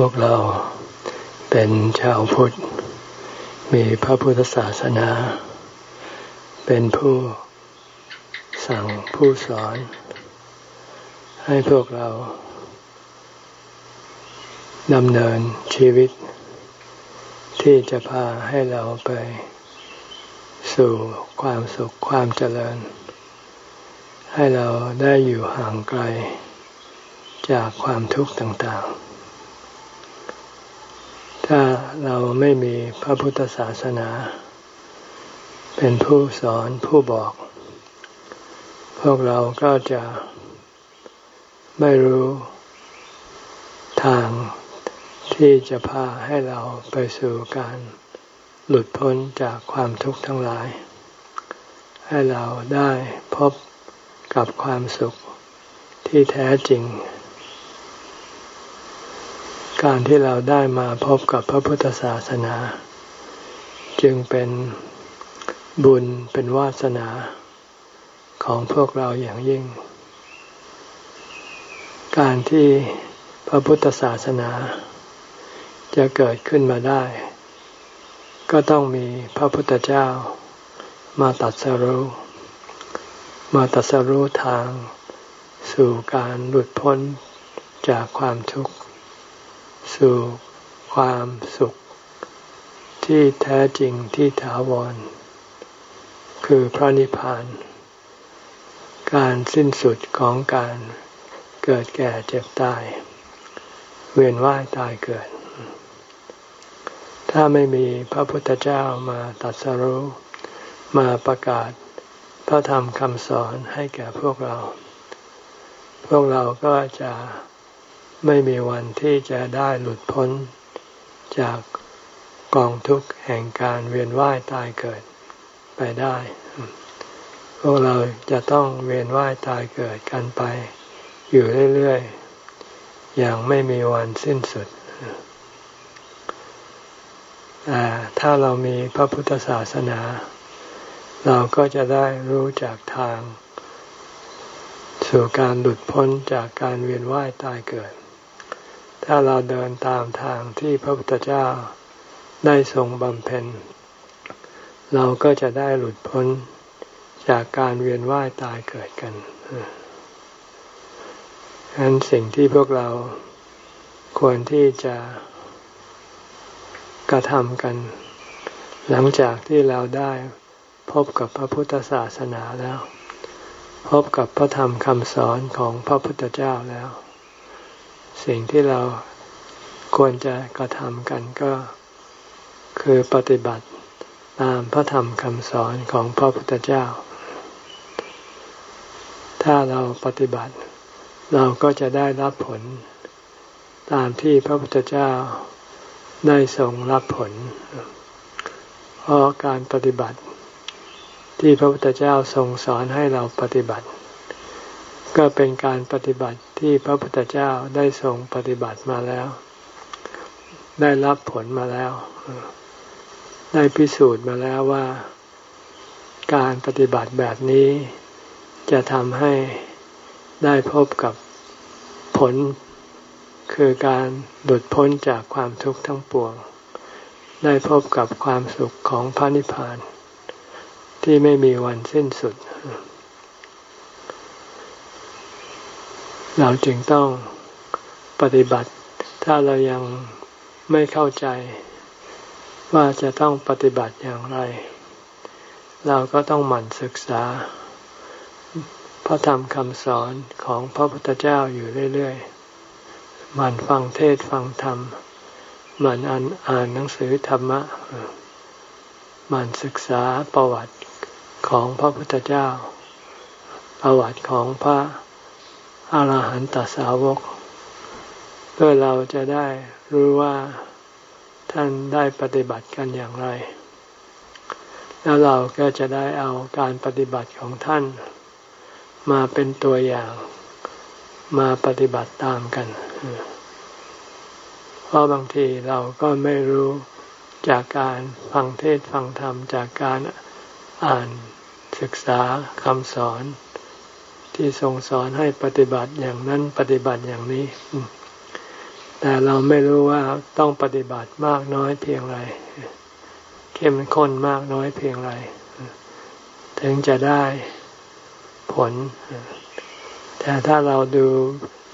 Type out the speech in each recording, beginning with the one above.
พวกเราเป็นชาวพุทธ มีพระพุทธศาสนา เป็นผู้สั่งผู้สอน ให้พวกเราดำเนินชีวิต ที่จะพาให้เราไป สู่ความสุขความเจริญ ให้เราได้อยู่ห่างไกลจากความทุกข์ต่างๆ ถ้าเราไม่มีพระพุทธศาสนา เป็นผู้สอนผู้บอก พวกเราก็จะไม่รู้ทางที่จะพาให้เราไปสู่การหลุดพ้นจากความทุกข์ทั้งหลาย ให้เราได้พบกับความสุขที่แท้จริง การที่เราได้มาพบกับพระพุทธศาสนา จึงเป็นบุญเป็นวาสนาของพวกเราอย่างยิ่ง การที่พระพุทธศาสนา จะเกิดขึ้นมาได้ ก็ต้องมีพระพุทธเจ้ามาตัดสรู้มาตัดสรู้ทาง สู่การหลุดพ้นจากความทุกข์ สู่ความสุข ที่แท้จริงที่ถาวร คือพระนิพพาน การสิ้นสุดของการเกิดแก่เจ็บตาย เวียนว่ายตายเกิด ถ้าไม่มีพระพุทธเจ้ามาตัดสรุมาประกาศพระธรรมคำสอนให้แก่พวกเรา พวกเราก็จะ ไม่มีวันที่จะได้หลุดพ้น จากกองทุกข์แห่งการเวียนว่ายตายเกิดไปได้ พวกเราจะต้องเวียนว่ายตายเกิดกันไป อยู่เรื่อยๆ อย่างไม่มีวันสิ้นสุดแต่ถ้าเรามีพระพุทธศาสนา เราก็จะได้รู้จากทาง สู่การหลุดพ้นจากการเวียนว่ายตายเกิด ถ้าเราเดินตามทางที่พระพุทธเจ้าได้ทรงบำเพ็ญ เราก็จะได้หลุดพ้นจากการเวียนว่ายตายเกิดกันฉะนั้นสิ่งที่พวกเราควรที่จะกระทำกัน หลังจากที่เราได้พบกับพระพุทธศาสนาแล้ว พบกับพระธรรมคำสอนของพระพุทธเจ้าแล้ว สิ่งที่เราควรจะกระทำกันก็คือปฏิบัติตามพระธรรมคำสอนของพระพุทธเจ้า ถ้าเราปฏิบัติ เราก็จะได้รับผล ตามที่พระพุทธเจ้าได้ทรงรับผล เพราะการปฏิบัติที่พระพุทธเจ้าทรงสอนให้เราปฏิบัติ ก็เป็นการปฏิบัติที่พระพุทธเจ้าได้ทรงปฏิบัติมาแล้ว ได้รับผลมาแล้ว ได้พิสูจน์มาแล้วว่า การปฏิบัติแบบนี้ จะทำให้ได้พบกับผล คือการหลุดพ้นจากความทุกข์ทั้งปวง ได้พบกับความสุขของพระนิพพาน ที่ไม่มีวันสิ้นสุด เราจึงต้องปฏิบัติ ถ้าเรายังไม่เข้าใจ ว่าจะต้องปฏิบัติอย่างไร เราก็ต้องหมั่นศึกษา พระธรรมคำสอนของพระพุทธเจ้าอยู่เรื่อยๆหมั่นฟังเทศฟังธรรมหมั่นอ่านอ่านหนังสือธรรมะหมั่นศึกษาประวัติของพระพุทธเจ้า ประวัติของพระ อรหันตสาวก เพื่อเราจะได้รู้ว่าท่านได้ปฏิบัติกันอย่างไร แล้วเราก็จะได้เอาการปฏิบัติของท่าน มาเป็นตัวอย่างมาปฏิบัติตามกัน เพราะบางทีเราก็ไม่รู้จากการฟังเทศฟังธรรมจากการอ่านศึกษาคำสอน ที่ทรงสอนให้ปฏิบัติอย่างนั้นปฏิบัติอย่างนี้ แต่เราไม่รู้ว่าต้องปฏิบัติมากน้อยเพียงไร เข้มข้นมากน้อยเพียงไร ถึงจะได้ผล แต่ถ้าเราดู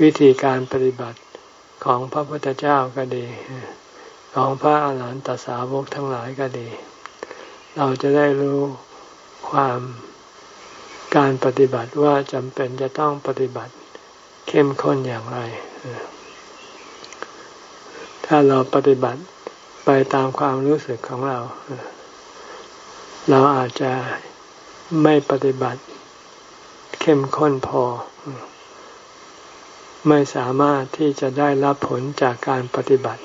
วิธีการปฏิบัติของพระพุทธเจ้าก็ดี ของพระอาหารหันตสาวกทั้งหลายก็ดี เราจะได้รู้ความ การปฏิบัติว่าจำเป็นจะต้องปฏิบัติเข้มข้นอย่างไร ถ้าเราปฏิบัติไปตามความรู้สึกของเรา เราอาจจะไม่ปฏิบัติเข้มข้นพอ ไม่สามารถที่จะได้รับผลจากการปฏิบัติ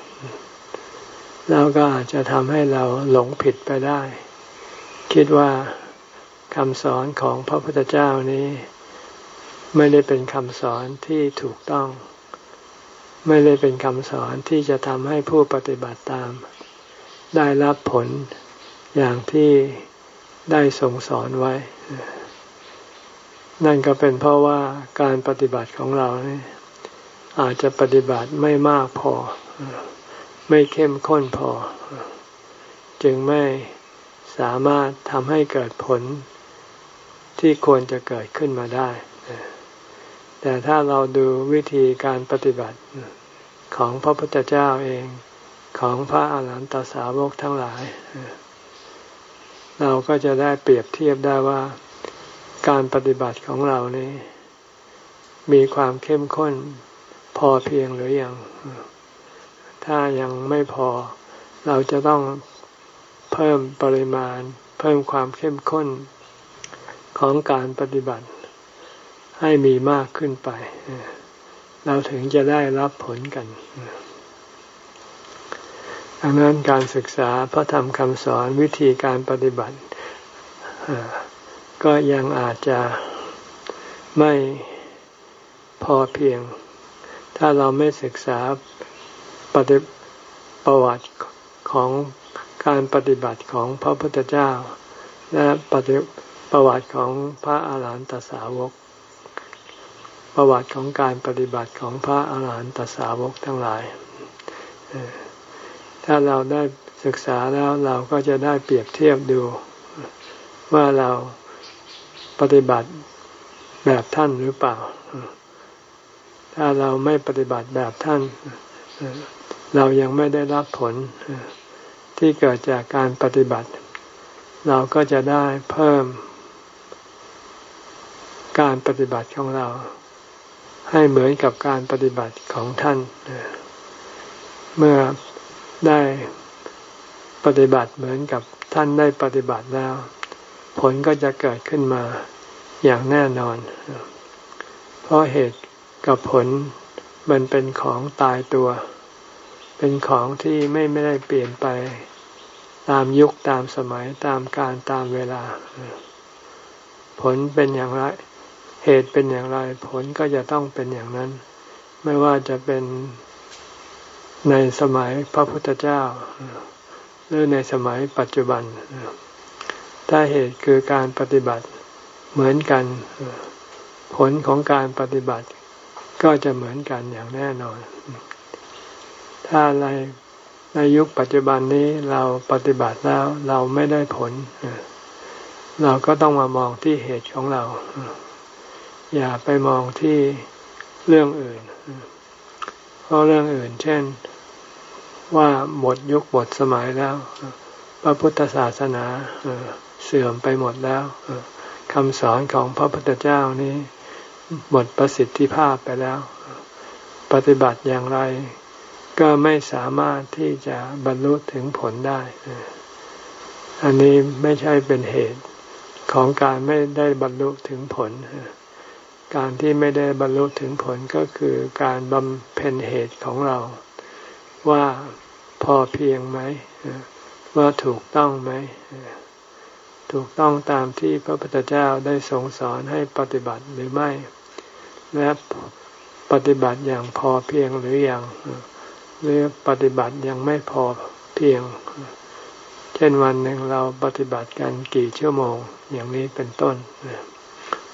แล้วก็อาจจะทำให้เราหลงผิดไปได้ คิดว่า คำสอนของพระพุทธเจ้านี้ ไม่ได้เป็นคำสอนที่ถูกต้อง ไม่ได้เป็นคำสอนที่จะทำให้ผู้ปฏิบัติตาม ได้รับผลอย่างที่ได้ทรงสอนไว้ นั่นก็เป็นเพราะว่าการปฏิบัติของเรานี่อาจจะปฏิบัติไม่มากพอ ไม่เข้มข้นพอ จึงไม่สามารถทำให้เกิดผล ที่ควรจะเกิดขึ้นมาได้ แต่ถ้าเราดูวิธีการปฏิบัติของพระพุทธเจ้าเองของพระอาหารหันตสาวกทั้งหลาย เราก็จะได้เปรียบเทียบได้ว่าการปฏิบัติของเรานี้ มีความเข้มข้นพอเพียงหรืออยังถ้ายังไม่พอเราจะต้องเพิ่มปริมาณ เพิ่มความเข้มข้น ของการปฏิบัติให้มีมากขึ้นไป เราถึงจะได้รับผลกันดังนั้นการศึกษาพระธรรมคำสอนวิธีการปฏิบัติ ก็ยังอาจจะไม่พอเพียง ถ้าเราไม่ศึกษาปฏิประวัติของการปฏิบัติของพระพุทธเจ้า และปฏิ ประวัติของพระอาหารหันตสาวก ประวัติของการปฏิบัติของพระอาหารหันตสาวกทั้งหลาย ถ้าเราได้ศึกษาแล้วเราก็จะได้เปรียบเทียบดู ว่าเราปฏิบัติแบบท่านหรือเปล่า ถ้าเราไม่ปฏิบัติแบบท่าน เรายังไม่ได้รับผลที่เกิดจากการปฏิบัติ เราก็จะได้เพิ่ม การปฏิบัติของเรา ให้เหมือนกับการปฏิบัติของท่าน เมื่อได้ปฏิบัติเหมือนกับท่านได้ปฏิบัติแล้ว ผลก็จะเกิดขึ้นมาอย่างแน่นอน เพราะเหตุกับผลมันเป็นของตายตัว เป็นของที่ไม่ไม่ได้เปลี่ยนไปตามยุคตามสมัยตามการตามเวลา ผลเป็นอย่างไร เหตุเป็นอย่างไรผลก็จะต้องเป็นอย่างนั้น ไม่ว่าจะเป็นในสมัยพระพุทธเจ้า หรือในสมัยปัจจุบัน ถ้าเหตุคือการปฏิบัติเหมือนกัน ผลของการปฏิบัติก็จะเหมือนกันอย่างแน่นอน ถ้าในในยุคปัจจุบันนี้เราปฏิบัติแล้วเราไม่ได้ผล เราก็ต้องมามองที่เหตุของเรา อย่าไปมองที่เรื่องอื่น เพราะเรื่องอื่น เช่นว่าหมดยุคหมดสมัยแล้ว พระพุทธศาสนาเสื่อมไปหมดแล้วคำสอนของพระพุทธเจ้านี้หมดประสิทธิภาพไปแล้ว ปฏิบัติอย่างไร ก็ไม่สามารถที่จะบรรลุถึงผลได้ อันนี้ไม่ใช่เป็นเหตุของการไม่ได้บรรลุถึงผล การที่ไม่ได้บรรลุถึงผลก็คือการบำเพ็ญเหตุของเรา ว่าพอเพียงไหมว่าถูกต้องไหมถูกต้องตามที่พระพุทธเจ้าได้ทรงสอนให้ปฏิบัติหรือไม่ และปฏิบัติอย่างพอเพียงหรืออยังหรือปฏิบัติยังไม่พอเพียง เช่นวันหนึ่งเราปฏิบัติกันกี่ชั่วโมงอย่างนี้เป็นต้น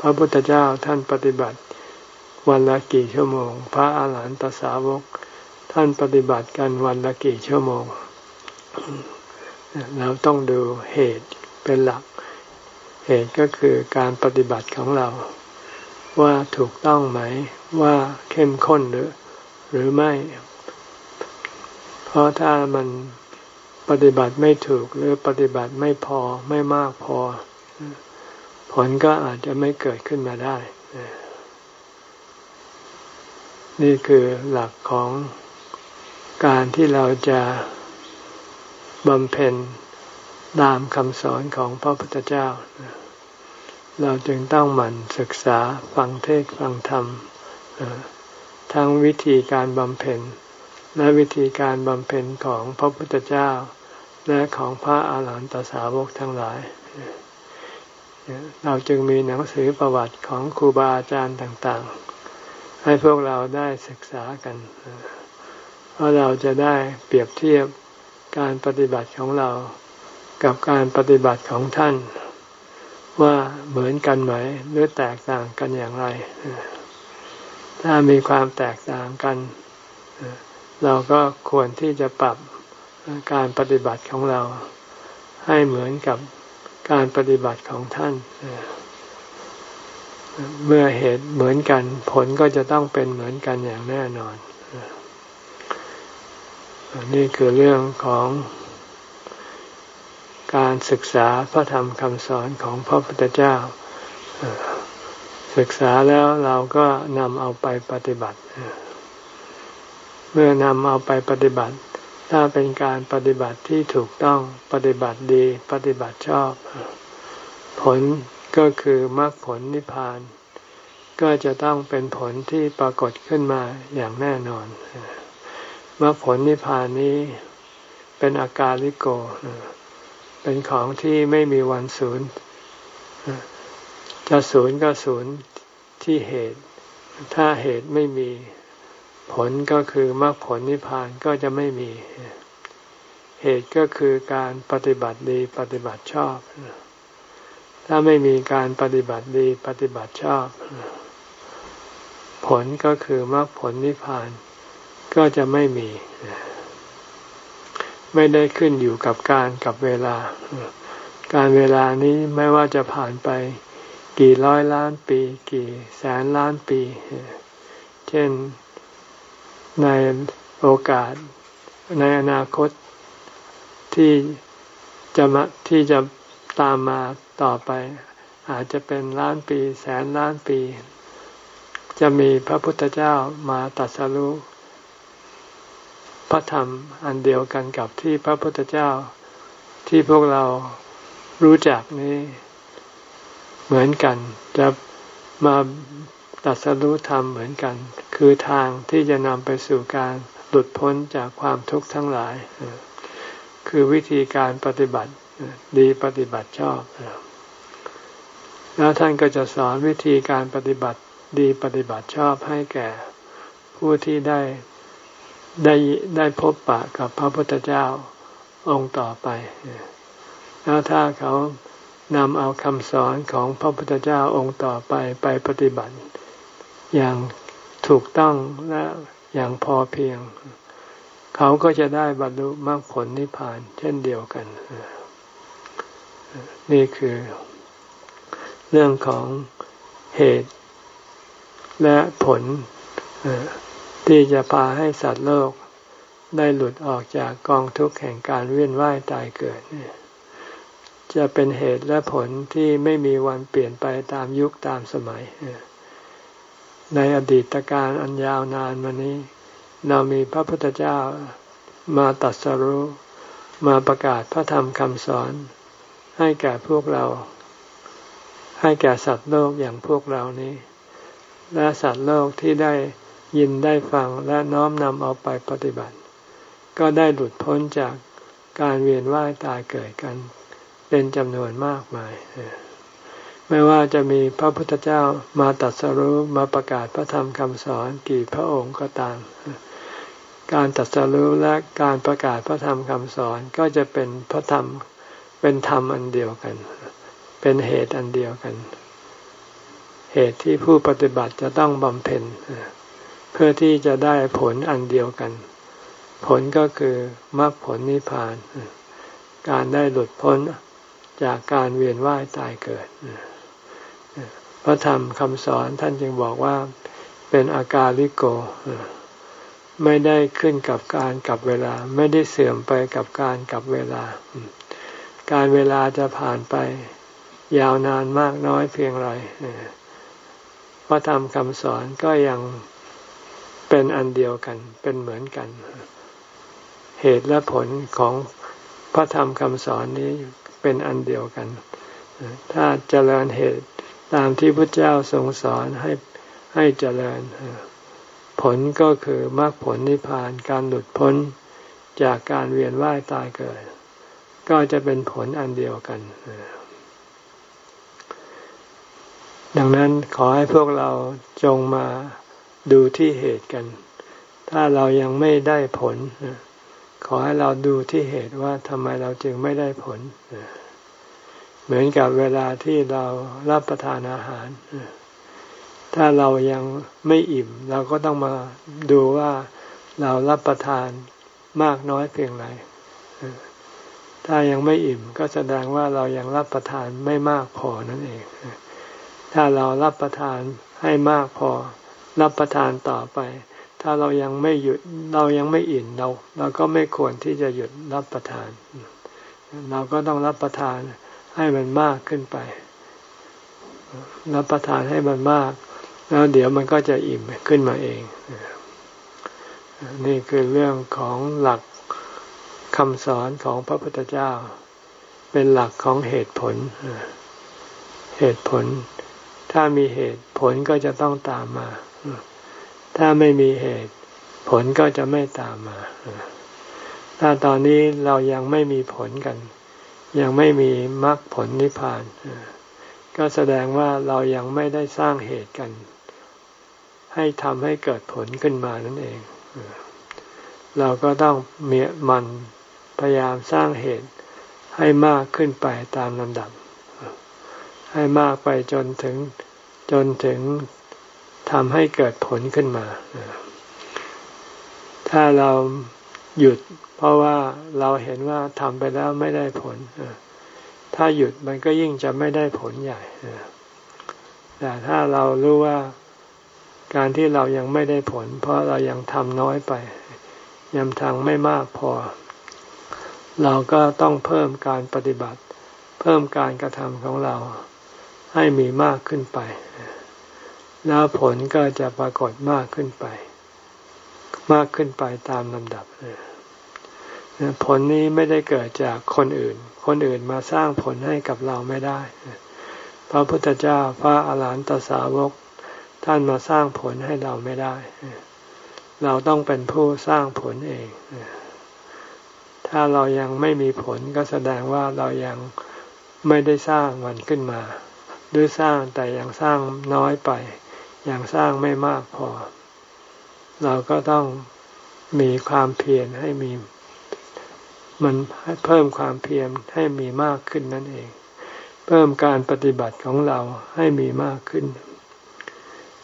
พระพุทธเจ้าท่านปฏิบัติ วันละกี่ชั่วโมง พระอาหารหันตสาวก ท่านปฏิบัติกันวันละกี่ชั่วโมง เราต้องดูเหตุเป็นหลัก เหตุก็คือการปฏิบัติของเรา ว่าถูกต้องไหมว่าเข้มข้นหรือ หรือไม่ เพราะถ้ามันปฏิบัติไม่ถูกหรือปฏิบัติไม่พอไม่มากพอ ผลก็อาจจะไม่เกิดขึ้นมาได้ นี่คือหลักของการที่เราจะบำเพ็ญตามคำสอนของพระพุทธเจ้า เราจึงต้องหมั่นศึกษาฟังเทศฟังธรรมทั้งวิธีการบำเพ็ญและวิธีการบำเพ็ญของพระพุทธเจ้า และของพระอาหารหันตสาวกทั้งหลาย เราจึงมีหนังสือประวัติของครูบาอาจารย์ต่างๆ ให้พวกเราได้ศึกษากัน เพราะเราจะได้เปรียบเทียบการปฏิบัติของเรากับการปฏิบัติของท่าน ว่าเหมือนกันไหมหรือแตกต่างกันอย่างไร ถ้ามีความแตกต่างกัน เราก็ควรที่จะปรับการปฏิบัติของเราให้เหมือนกับ การปฏิบัติของท่าน เมื่อเหตุเหมือนกัน ผลก็จะต้องเป็นเหมือนกันอย่างแน่นอน นี่คือเรื่องของการศึกษาพระธรรมคำสอนของพระพุทธเจ้า ศึกษาแล้วเราก็นำเอาไปปฏิบัติ เมื่อนำเอาไปปฏิบัติ ถ้าเป็นการปฏิบัติที่ถูกต้องปฏิบัติดีปฏิบัติชอบ ผลก็คือมรรคผลนิพพาน ก็จะต้องเป็นผลที่ปรากฏขึ้นมาอย่างแน่นอนมรรคผลนิพพานนี้เป็นอาการลิโก เป็นของที่ไม่มีวันศูนย์จะศูนย์ก็ศูนย์ที่เหตุ ถ้าเหตุไม่มี ผลก็คือมรรคผลนิพพานก็จะไม่มี เหตุก็คือการปฏิบัติดีปฏิบัติชอบ ถ้าไม่มีการปฏิบัติดีปฏิบัติชอบ ผลก็คือมรรคผลนิพพานก็จะไม่มี ไม่ได้ขึ้นอยู่กับการกับเวลา การเวลานี้ไม่ว่าจะผ่านไปกี่ร้อยล้านปี กี่แสนล้านปี เช่น ในโอกาสในอนาคตที่จะมาที่จะตามมาต่อไป อาจจะเป็นล้านปีแสนล้านปี จะมีพระพุทธเจ้ามาตัดสรุพระธรรมอันเดียวกันกับที่พระพุทธเจ้าที่พวกเรารู้จักนี้ เหมือนกันจะมา ตัดสรู้ธรรมเหมือนกัน คือทางที่จะนำไปสู่การหลุดพ้นจากความทุกข์ทั้งหลาย คือวิธีการปฏิบัติดีปฏิบัติชอบ แล้วท่านก็จะสอนวิธีการปฏิบัติดีปฏิบัติชอบให้แก่ผู้ที่ได้ได้ได้พบปะกับพระพุทธเจ้าองค์ต่อไป แล้วถ้าเขานำเอาคำสอนของพระพุทธเจ้าองค์ต่อไปไปปฏิบัติ อย่างถูกต้องและอย่างพอเพียง เขาก็จะได้บรรลุมรรคผลนิพพาน เช่นเดียวกัน นี่คือ เรื่องของเหตุและผลที่จะพาให้สัตว์โลกได้หลุดออกจากกองทุกข์แห่งการเวียนว่ายตายเกิด จะเป็นเหตุและผลที่ไม่มีวันเปลี่ยนไปตามยุคตามสมัย ในอดีตการอันยาวนานมานี้ เรามีพระพุทธเจ้ามาตัดสรู้มาประกาศพระธรรมคำสอน ให้แก่พวกเรา ให้แก่สัตว์โลกอย่างพวกเรานี้ และสัตว์โลกที่ได้ยินได้ฟังและน้อมนำเอาไปปฏิบัติ ก็ได้หลุดพ้นจากการเวียนว่ายตายเกิดกัน เป็นจำนวนมากมาย ไม่ว่าจะมีพระพุทธเจ้ามาตัดสรุปมาประกาศพระธรรมคำสอนกี่พระองค์ก็ตาม การตัดสรุปและการประกาศพระธรรมคำสอนก็จะเป็นพระธรรมเป็นธรรมอันเดียวกัน เป็นเหตุอันเดียวกัน เหตุที่ผู้ปฏิบัติจะต้องบำเพ็ญเพื่อที่จะได้ผลอันเดียวกัน ผลก็คือมรรคผลนิพพาน การได้หลุดพ้นจากการเวียนว่ายตายเกิด พระธรรมคำสอนท่านจึงบอกว่าเป็นอาการลิโก ไม่ได้ขึ้นกับการกับเวลา ไม่ได้เสื่อมไปกับการกับเวลา การเวลาจะผ่านไป ยาวนานมากน้อยเพียงไรพระธรรมคำสอนก็ยังเป็นอันเดียวกัน เป็นเหมือนกัน เหตุและผลของพระธรรมคำสอนนี้เป็นอันเดียวกัน ถ้าเจริญเหตุ ตามที่พระเจ้าทรงสอนให้ให้เจริญ ผลก็คือมรรคผลนิพพานการหลุดพ้นจากการเวียนว่ายตายเกิด ก็จะเป็นผลอันเดียวกัน ดังนั้นขอให้พวกเราจงมาดูที่เหตุกัน ถ้าเรายังไม่ได้ผล ขอให้เราดูที่เหตุว่าทำไมเราจึงไม่ได้ผล เหมือนกับเวลาที่เรารับประทานอาหาร ถ้าเรายังไม่อิ่ม เราก็ต้องมาดูว่าเรารับประทานมากน้อยเพียงไรถ้ายังไม่อิ่มก็แสดงว่าเรายังรับประทานไม่มากพอนั่นเอง ถ้าเรารับประทานให้มากพอ รับประทานต่อไป ถ้าเรายังไม่หยุดเรายังไม่อิ่มเรา เราก็ไม่ควรที่จะหยุดรับประทาน เราก็ต้องรับประทาน ให้มันมากขึ้นไป รับประทานให้มันมาก แล้วเดี๋ยวมันก็จะอิ่มขึ้นมาเอง นี่คือเรื่องของหลักคำสอนของพระพุทธเจ้า เป็นหลักของเหตุผล เหตุผล ถ้ามีเหตุผลก็จะต้องตามมา ถ้าไม่มีเหตุผลก็จะไม่ตามมา ถ้าตอนนี้เรายังไม่มีผลกัน ยังไม่มีมรรคผลนิพพาน ก็แสดงว่าเรายังไม่ได้สร้างเหตุกัน ให้ทำให้เกิดผลขึ้นมานั่นเอง เราก็ต้องเมียมันพยายามสร้างเหตุให้มากขึ้นไปตามลำดับ ให้มากไปจนถึงจนถึงทำให้เกิดผลขึ้นมา ถ้าเรา หยุด เพราะว่าเราเห็นว่าทำไปแล้วไม่ได้ผลถ้าหยุดมันก็ยิ่งจะไม่ได้ผลใหญ่แต่ถ้าเรารู้ว่าการที่เรายังไม่ได้ผล เพราะเรายังทำน้อยไปยังทำไม่มากพอ เราก็ต้องเพิ่มการปฏิบัติ เพิ่มการกระทำของเราให้มีมากขึ้นไป แล้วผลก็จะปรากฏมากขึ้นไป มากขึ้นไปตามลำดับผลนี้ไม่ได้เกิดจากคนอื่น คนอื่นมาสร้างผลให้กับเราไม่ได้ พระพุทธเจ้าพระอาหารหันตสาวก ท่านมาสร้างผลให้เราไม่ได้ เราต้องเป็นผู้สร้างผลเอง ถ้าเรายังไม่มีผลก็แสดงว่าเรายังไม่ได้สร้างมันขึ้นมา หรือสร้างแต่ยังสร้างน้อยไป ยังสร้างไม่มากพอ เราก็ต้องมีความเพียรให้มี มันเพิ่มความเพียรให้มีมากขึ้นนั่นเอง เพิ่มการปฏิบัติของเราให้มีมากขึ้น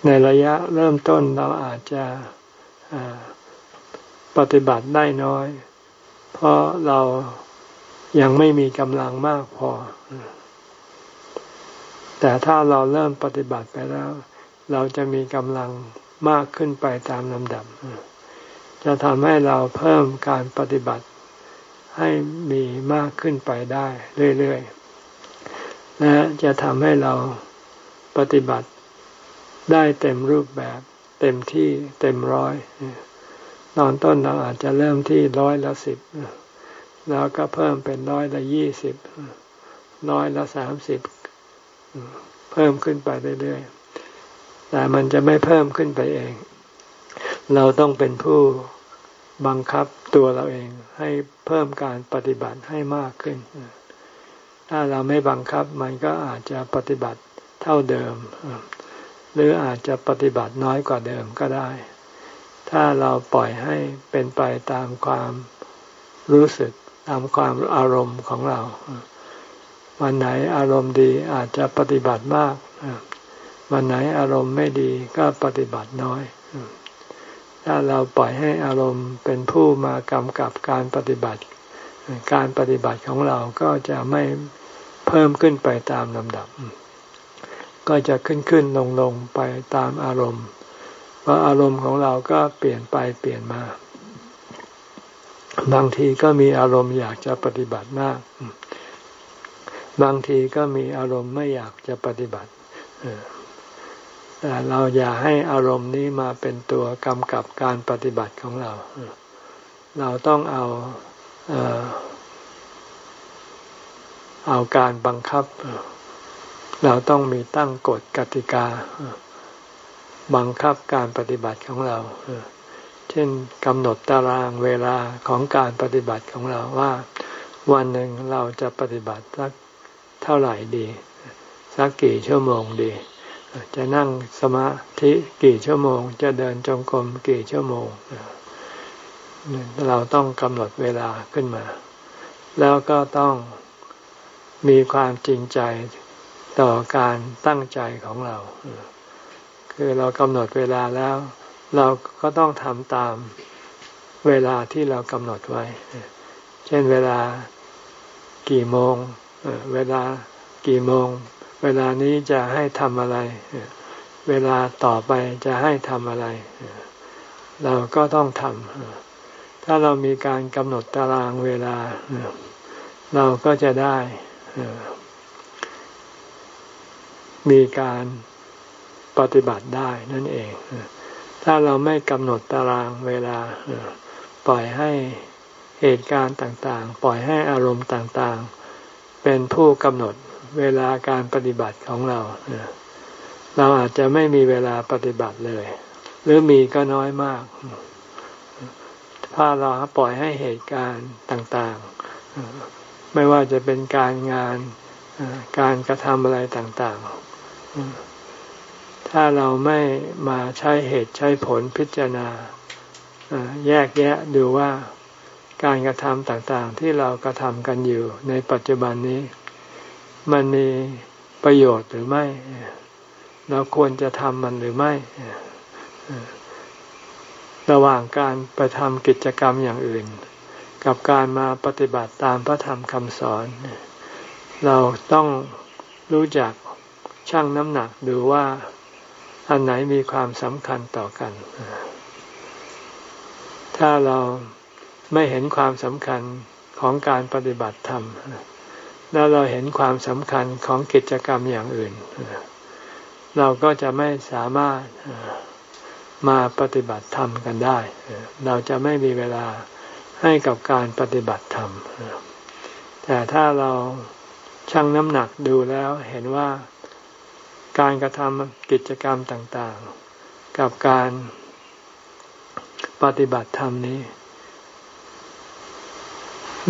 ในระยะเริ่มต้นเราอาจจะปฏิบัติได้น้อย เพราะเรายังไม่มีกำลังมากพอ แต่ถ้าเราเริ่มปฏิบัติไปแล้ว เราจะมีกำลัง มากขึ้นไปตามลำดับ จะทำให้เราเพิ่มการปฏิบัติให้มีมากขึ้นไปได้เรื่อยๆ และจะทำให้เราปฏิบัติได้เต็มรูปแบบ เต็มที่เต็มร้อย ตอนต้นเราอาจจะเริ่มที่ร้อยละสิบ แล้วก็เพิ่มเป็นร้อยละยี่สิบ ร้อยละสามสิบ เพิ่มขึ้นไปเรื่อยๆ แต่มันจะไม่เพิ่มขึ้นไปเอง เราต้องเป็นผู้บังคับตัวเราเองให้เพิ่มการปฏิบัติให้มากขึ้น ถ้าเราไม่บังคับมันก็อาจจะปฏิบัติเท่าเดิม หรืออาจจะปฏิบัติน้อยกว่าเดิมก็ได้ ถ้าเราปล่อยให้เป็นไปตามความรู้สึกตามความอารมณ์ของเรา วันไหนอารมณ์ดีอาจจะปฏิบัติมาก วันไหนอารมณ์ไม่ดีก็ปฏิบัติน้อย ถ้าเราปล่อยให้อารมณ์เป็นผู้มากำกับการปฏิบัติ การปฏิบัติของเราก็จะไม่เพิ่มขึ้นไปตามลำดับ ก็จะขึ้นขึ้นลงลงไปตามอารมณ์ เพราะอารมณ์ของเราก็เปลี่ยนไปเปลี่ยนมา บางทีก็มีอารมณ์อยากจะปฏิบัติมาก บางทีก็มีอารมณ์ไม่อยากจะปฏิบัติ แต่เราอย่าให้อารมณ์นี้มาเป็นตัวกำกับการปฏิบัติของเรา เราต้องเอาเอาการบังคับ เราต้องมีตั้งกฎกติกา บังคับการปฏิบัติของเรา เช่นกำหนดตารางเวลาของการปฏิบัติของเราว่า วันหนึ่งเราจะปฏิบัติสักเท่าไหร่ดี สักกี่ชั่วโมงดี จะนั่งสมาธิกี่ชั่วโมง จะเดินจงกรมกี่ชั่วโมง เราต้องกำหนดเวลาขึ้นมา แล้วก็ต้องมีความจริงใจต่อการตั้งใจของเรา คือเรากำหนดเวลาแล้ว เราก็ต้องทำตามเวลาที่เรากำหนดไว้ เช่นเวลากี่โมง เวลากี่โมง เวลานี้จะให้ทำอะไร เวลาต่อไปจะให้ทำอะไร เราก็ต้องทำถ้าเรามีการกำหนดตารางเวลา เราก็จะได้มีการปฏิบัติได้นั่นเอง ถ้าเราไม่กำหนดตารางเวลา ปล่อยให้เหตุการณ์ต่างๆ ปล่อยให้อารมณ์ต่างๆ เป็นผู้กำหนด เวลาการปฏิบัติของเรา เราอาจจะไม่มีเวลาปฏิบัติเลย หรือมีก็น้อยมาก ถ้าเราปล่อยให้เหตุการณ์ต่าง ๆ ไม่ว่าจะเป็นการงานการกระทำอะไรต่าง ๆ ถ้าเราไม่มาใช้เหตุใช้ผลพิจารณาแยกแยะดูว่าการกระทำต่างๆ ที่เรากระทำกันอยู่ในปัจจุบันนี้ มันมีประโยชน์หรือไม่ เราควรจะทำมันหรือไม่ ระหว่างการไปทำกิจกรรมอย่างอื่น กับการมาปฏิบัติตามพระธรรมคำสอน เราต้องรู้จักชั่งน้ำหนักดูว่าอันไหนมีความสำคัญต่อกัน ถ้าเราไม่เห็นความสำคัญของการปฏิบัติธรรม แล้วเราเห็นความสำคัญของกิจกรรมอย่างอื่น เราก็จะไม่สามารถมาปฏิบัติธรรมกันได้ เราจะไม่มีเวลาให้กับการปฏิบัติธรรม แต่ถ้าเราชั่งน้ำหนักดูแล้วเห็นว่าการกระทำกิจกรรมต่างๆ กับการปฏิบัติธรรมนี้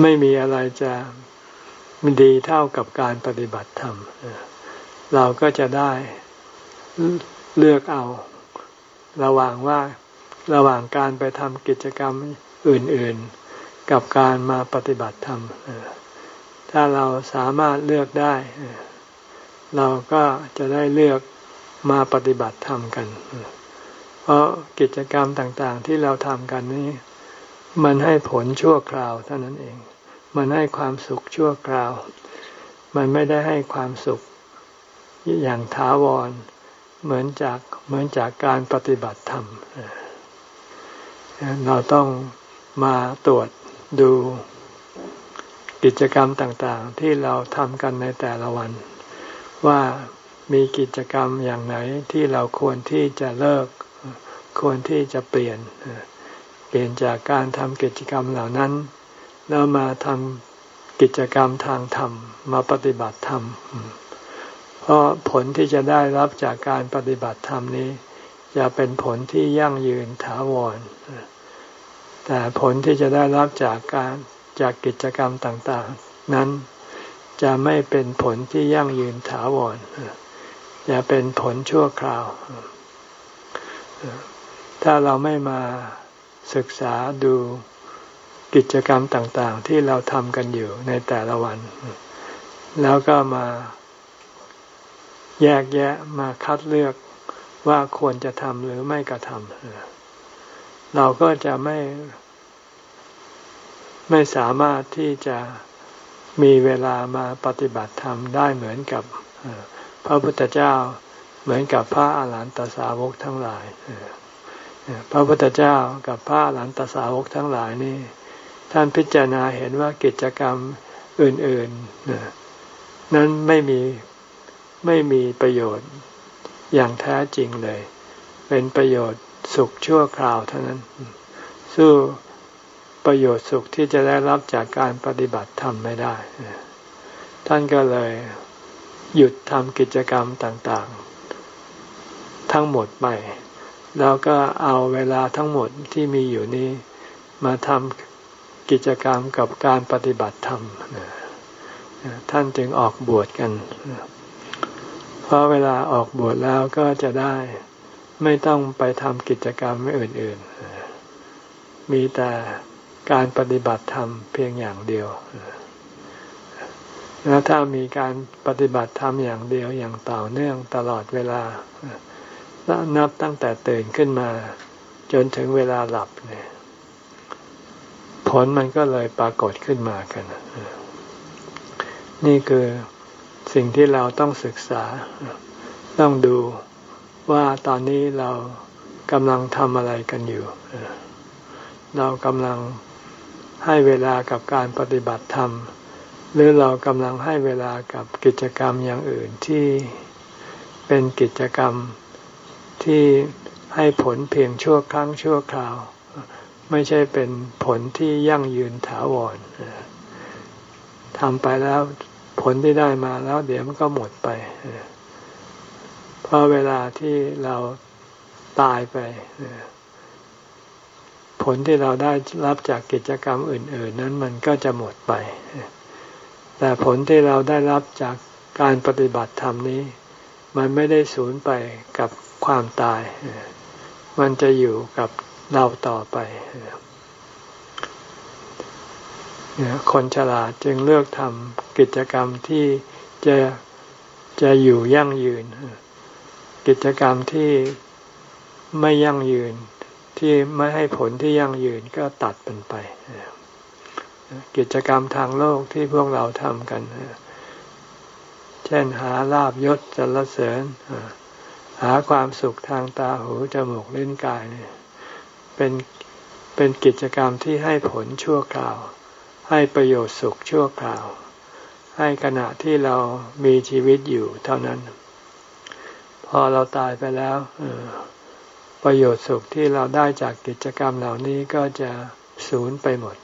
ไม่มีอะไรจะ ดีเท่ากับการปฏิบัติธรรม เราก็จะได้เลือกเอา ระหว่างว่าระหว่างการไปทำกิจกรรมอื่น ๆ กับการมาปฏิบัติธรรม ถ้าเราสามารถเลือกได้ เราก็จะได้เลือกมาปฏิบัติธรรมกัน เพราะกิจกรรมต่างๆที่เราทำกันนี้ มันให้ผลชั่วคราวเท่านั้นเอง มันให้ความสุขชั่วคราว มันไม่ได้ให้ความสุขอย่างถาวร เหมือนจากเหมือนจากการปฏิบัติธรรม เราต้องมาตรวจดูกิจกรรมต่างๆ ที่เราทำกันในแต่ละวัน ว่ามีกิจกรรมอย่างไหนที่เราควรที่จะเลิกควรที่จะเปลี่ยน เปลี่ยนจากการทำกิจกรรมเหล่านั้น แล้วมาทำกิจกรรมทางธรรม มาปฏิบัติธรรม เพราะผลที่จะได้รับจากการปฏิบัติธรรมนี้จะเป็นผลที่ยั่งยืนถาวร แต่ผลที่จะได้รับจากการจากกิจกรรมต่าง ๆ นั้นจะไม่เป็นผลที่ยั่งยืนถาวรจะเป็นผลชั่วคราว ถ้าเราไม่มาศึกษาดู กิจกรรมต่างๆ ที่เราทำกันอยู่ในแต่ละวัน แล้วก็มาแยกแยะมาคัดเลือกว่าควรจะทำหรือไม่กระทำเราก็จะไม่ ไม่สามารถที่จะมีเวลามาปฏิบัติธรรมได้เหมือนกับพระพุทธเจ้าเหมือนกับพระอาหารหันตสาวกทั้งหลายพระพุทธเจ้ากับพระอาหารหันตสาวกทั้งหลายนี่ ท่านพิจารณาเห็นว่ากิจกรรมอื่นๆนั้นไม่มีไม่มีประโยชน์อย่างแท้จริงเลย เป็นประโยชน์สุขชั่วคราวเท่านั้น สู้ประโยชน์สุขที่จะได้รับจากการปฏิบัติธรรมไม่ได้ ท่านก็เลยหยุดทำกิจกรรมต่างๆ ทั้งหมดไป แล้วก็เอาเวลาทั้งหมดที่มีอยู่นี้ มาทำ กิจกรรมกับการปฏิบัติธรรมท่านจึงออกบวชกัน เพราะเวลาออกบวชแล้วก็จะได้ไม่ต้องไปทำกิจกรรมอื่นๆ มีแต่การปฏิบัติธรรมเพียงอย่างเดียว แล้วถ้ามีการปฏิบัติธรรมอย่างเดียวอย่างต่อเนื่องตลอดเวลา นับตั้งแต่ตื่นขึ้นมา จนถึงเวลาหลับเนี่ย ผลมันก็เลยปรากฏขึ้นมากัน นี่คือสิ่งที่เราต้องศึกษา ต้องดูว่าตอนนี้เรากำลังทำอะไรกันอยู่ เรากำลังให้เวลากับการปฏิบัติธรรม หรือเรากำลังให้เวลากับกิจกรรมอย่างอื่นที่เป็นกิจกรรมที่ให้ผลเพียงชั่วครั้งชั่วคราว ไม่ใช่เป็นผลที่ยั่งยืนถาวรทำไปแล้วผลที่ได้มาแล้วเดี๋ยวมันก็หมดไปเพราะเวลาที่เราตายไปผลที่เราได้รับจากกิจกรรมอื่น ๆ นั้นมันก็จะหมดไป แต่ผลที่เราได้รับจากการปฏิบัติธรรมนี้ มันไม่ได้สูญไปกับความตาย มันจะอยู่กับ เราต่อไป คนฉลาดจึงเลือกทำกิจกรรมที่จะจะอยู่ยั่งยืน กิจกรรมที่ไม่ยั่งยืนที่ไม่ให้ผลที่ยั่งยืนก็ตัดมันไป กิจกรรมทางโลกที่พวกเราทำกัน เช่นหาลาบยศสรรเสริญ หาความสุขทางตาหูจมูกลิ้นกายเนี่ย เป็นเป็นกิจกรรมที่ให้ผลชั่วคราว ให้ประโยชน์สุขชั่วคราว ให้ขณะที่เรามีชีวิตอยู่เท่านั้น พอเราตายไปแล้วประโยชน์สุขที่เราได้จากกิจกรรมเหล่านี้ก็จะสูญไปหมด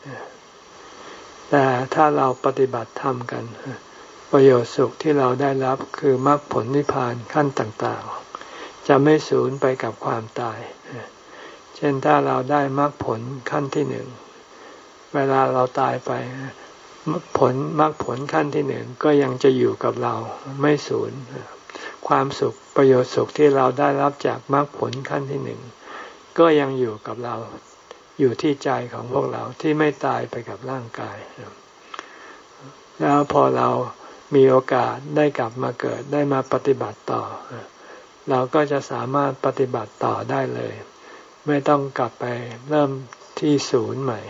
แต่ถ้าเราปฏิบัติธรรมกัน ประโยชน์สุขที่เราได้รับคือมรรคผลนิพพานขั้นต่างๆ จะไม่สูญไปกับความตาย ช่นถ้าเราได้มรรคผลขั้นที่หนึ่งเวลาเราตายไปผลมรรคผลขั้นที่หนึ่งก็ยังจะอยู่กับเราไม่สูญความสุขประโยชน์สุขที่เราได้รับจากมรรคผลขั้นที่หนึ่งก็ยังอยู่กับเราอยู่ที่ใจของพวกเราที่ไม่ตายไปกับร่างกาย แล้วพอเรามีโอกาสได้กลับมาเกิดได้มาปฏิบัติต่อ เราก็จะสามารถปฏิบัติต่อได้เลย ไม่ต้องกลับไปเริ่มที่ศูนย์ใหม่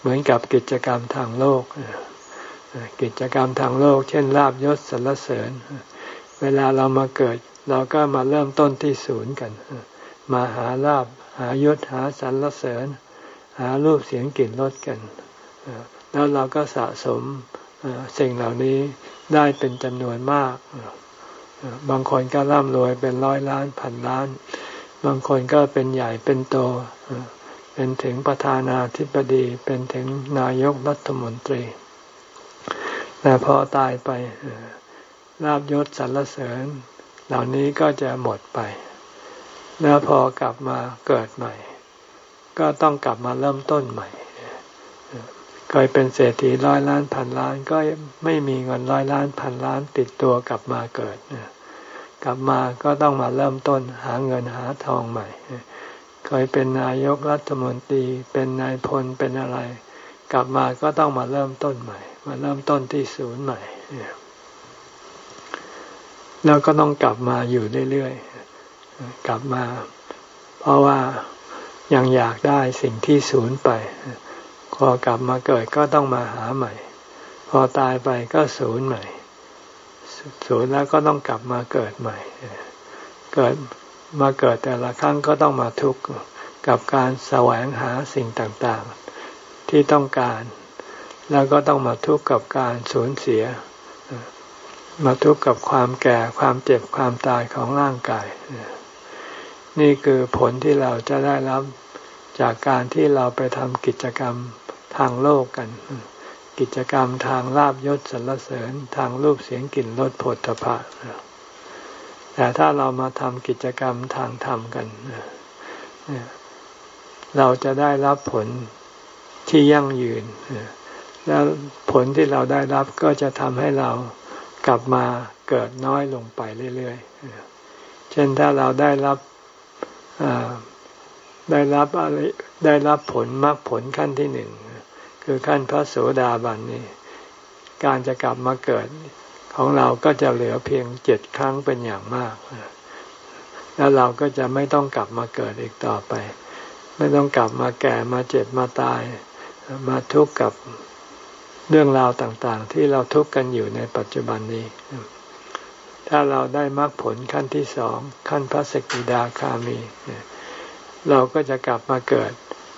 เหมือนกับกิจกรรมทางโลก กิจกรรมทางโลก เช่นลาบยศสรรเสริญ เวลาเรามาเกิด เราก็มาเริ่มต้นที่ศูนย์กัน มาหาลาบหายศหาสรรเสริญ หารูปเสียงกลิ่นรสกัน แล้วเราก็สะสมสิ่งเหล่านี้ได้เป็นจำนวนมาก บางคนก็ร่ำรวยเป็นร้อยล้านพันล้าน บางคนก็เป็นใหญ่เป็นโต เป็นถึงประธานาธิบดี เป็นถึงนายกรัฐมนตรี แต่พอตายไปลาบยศสรรเสริญ เหล่านี้ก็จะหมดไป แล้วพอกลับมาเกิดใหม่ ก็ต้องกลับมาเริ่มต้นใหม่เคยเป็นเศรษฐีร้อยล้านพันล้านก็ไม่มีเงินร้อยล้านพันล้านติดตัวกลับมาเกิด กลับมาก็ต้องมาเริ่มต้นหาเงินหาทองใหม่ เคยเป็นนายกรัฐมนตรี เป็นนายพลเป็นอะไร กลับมาก็ต้องมาเริ่มต้นใหม่ มาเริ่มต้นที่ศูนย์ใหม่ แล้วก็ต้องกลับมาอยู่เรื่อยๆ กลับมา เพราะว่ายังอยากได้สิ่งที่สูญไป พอกลับมาเกิดก็ต้องมาหาใหม่ พอตายไปก็สูญใหม่ สูญแล้วก็ต้องกลับมาเกิดใหม่ เกิดมาเกิดแต่ละครั้งก็ต้องมาทุกข์กับการแสวงหาสิ่งต่างๆ ที่ต้องการ แล้วก็ต้องมาทุกข์กับการสูญเสีย มาทุกข์กับความแก่ความเจ็บความตายของร่างกาย นี่คือผลที่เราจะได้รับจากการที่เราไปทำกิจกรรมทางโลกกัน กิจกรรมทางลาบยศสรรเสริญทางรูปเสียงกลิ่นรสผลตภะแต่ถ้าเรามาทำกิจกรรมทางธรรมกันเราจะได้รับผลที่ยั่งยืนแล้วผลที่เราได้รับก็จะทำให้เรากลับมาเกิดน้อยลงไปเรื่อยๆ เช่นถ้าเราได้รับได้รับอะไรได้รับผลมรรคผลขั้นที่หนึ่ง คือขั้นพระโสดาบันนี่การจะกลับมาเกิดของเราก็จะเหลือเพียงเจ็ดครั้งเป็นอย่างมาก แล้วเราก็จะไม่ต้องกลับมาเกิดอีกต่อไป ไม่ต้องกลับมาแก่มาเจ็บมาตาย มาทุกข์กับเรื่องราวต่างๆ ที่เราทุกข์กันอยู่ในปัจจุบันนี้ ถ้าเราได้มรรคผลขั้นที่สองขั้นพระสกิดาคามี เราก็จะกลับมาเกิด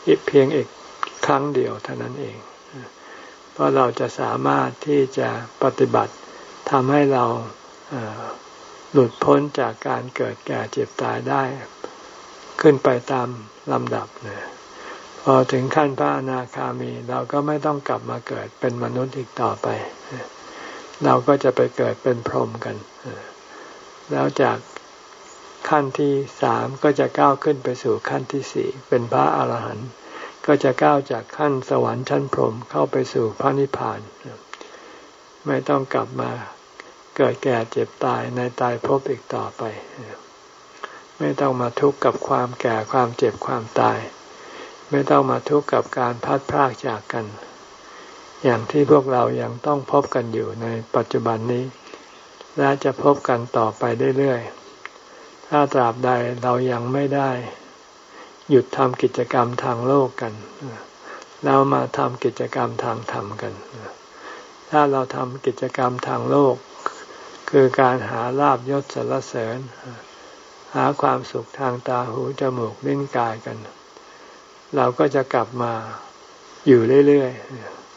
อีกเพียงอีก ครั้งเดียวเท่านั้นเอง เพราะเราจะสามารถที่จะปฏิบัติทำให้เราหลุดพ้นจากการเกิดแก่เจ็บตายได้ ขึ้นไปตามลำดับเนะพอถึงขั้นพระอนาคามี เราก็ไม่ต้องกลับมาเกิดเป็นมนุษย์อีกต่อไป เราก็จะไปเกิดเป็นพรหมกัน แล้วจากขั้นที่สามก็จะก้าวขึ้นไปสู่ขั้นที่สี่เป็นพระอาหารหันต์ ก็จะก้าวจากขั้นสวรรค์ชั้นพรหมเข้าไปสู่พระนิพพาน ไม่ต้องกลับมาเกิดแก่เจ็บตายในตายพบอีกต่อไป ไม่ต้องมาทุกข์กับความแก่ความเจ็บความตาย ไม่ต้องมาทุกข์กับการพัดพรากจากกัน อย่างที่พวกเรายังต้องพบกันอยู่ในปัจจุบันนี้ และจะพบกันต่อไปเรื่อยๆถ้าตราบใดเรายังไม่ได้ หยุดทำกิจกรรมทางโลกกันแล้วมาทำกิจกรรมทางธรรมกัน ถ้าเราทำกิจกรรมทางโลก คือการหาลาบยศสรรเสริญ หาความสุขทางตาหูจมูกลิ้นกายกัน เราก็จะกลับมาอยู่เรื่อย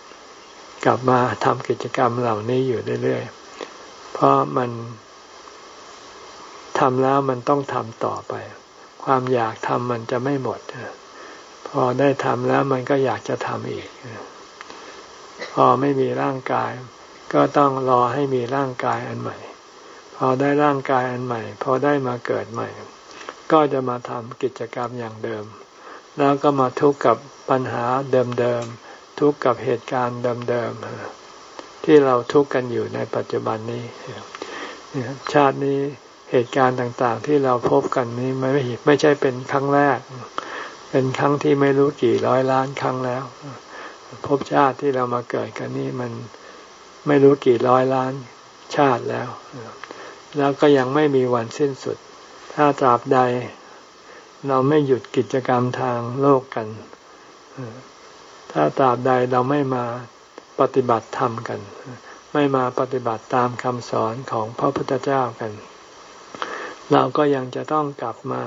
ๆ กลับมาทำกิจกรรมเหล่านี้อยู่เรื่อยๆ เพราะมันทำแล้วมันต้องทำต่อไป ความอยากทำมันจะไม่หมด พอได้ทำแล้วมันก็อยากจะทำอีก พอไม่มีร่างกาย ก็ต้องรอให้มีร่างกายอันใหม่ พอได้ร่างกายอันใหม่ พอได้มาเกิดใหม่ ก็จะมาทำกิจกรรมอย่างเดิม แล้วก็มาทุกข์กับปัญหาเดิมๆ ทุกข์กับเหตุการณ์เดิมๆที่เราทุกข์กันอยู่ในปัจจุบันนี้ชาตินี้ เหตุการณ์ต่างๆ ที่เราพบกันนี้ไม่ไม่ใช่เป็นครั้งแรก เป็นครั้งที่ไม่รู้กี่ร้อยล้านครั้งแล้วพบชาติที่เรามาเกิดกันนี้มันไม่รู้กี่ร้อยล้านชาติแล้ว แล้วก็ยังไม่มีวันสิ้นสุด ถ้าตราบใด เราไม่หยุดกิจกรรมทางโลกกัน ถ้าตราบใดเราไม่มาปฏิบัติธรรมกัน ไม่มาปฏิบัติตามคำสอนของพระพุทธเจ้ากัน เราก็ยังจะต้องกลับมา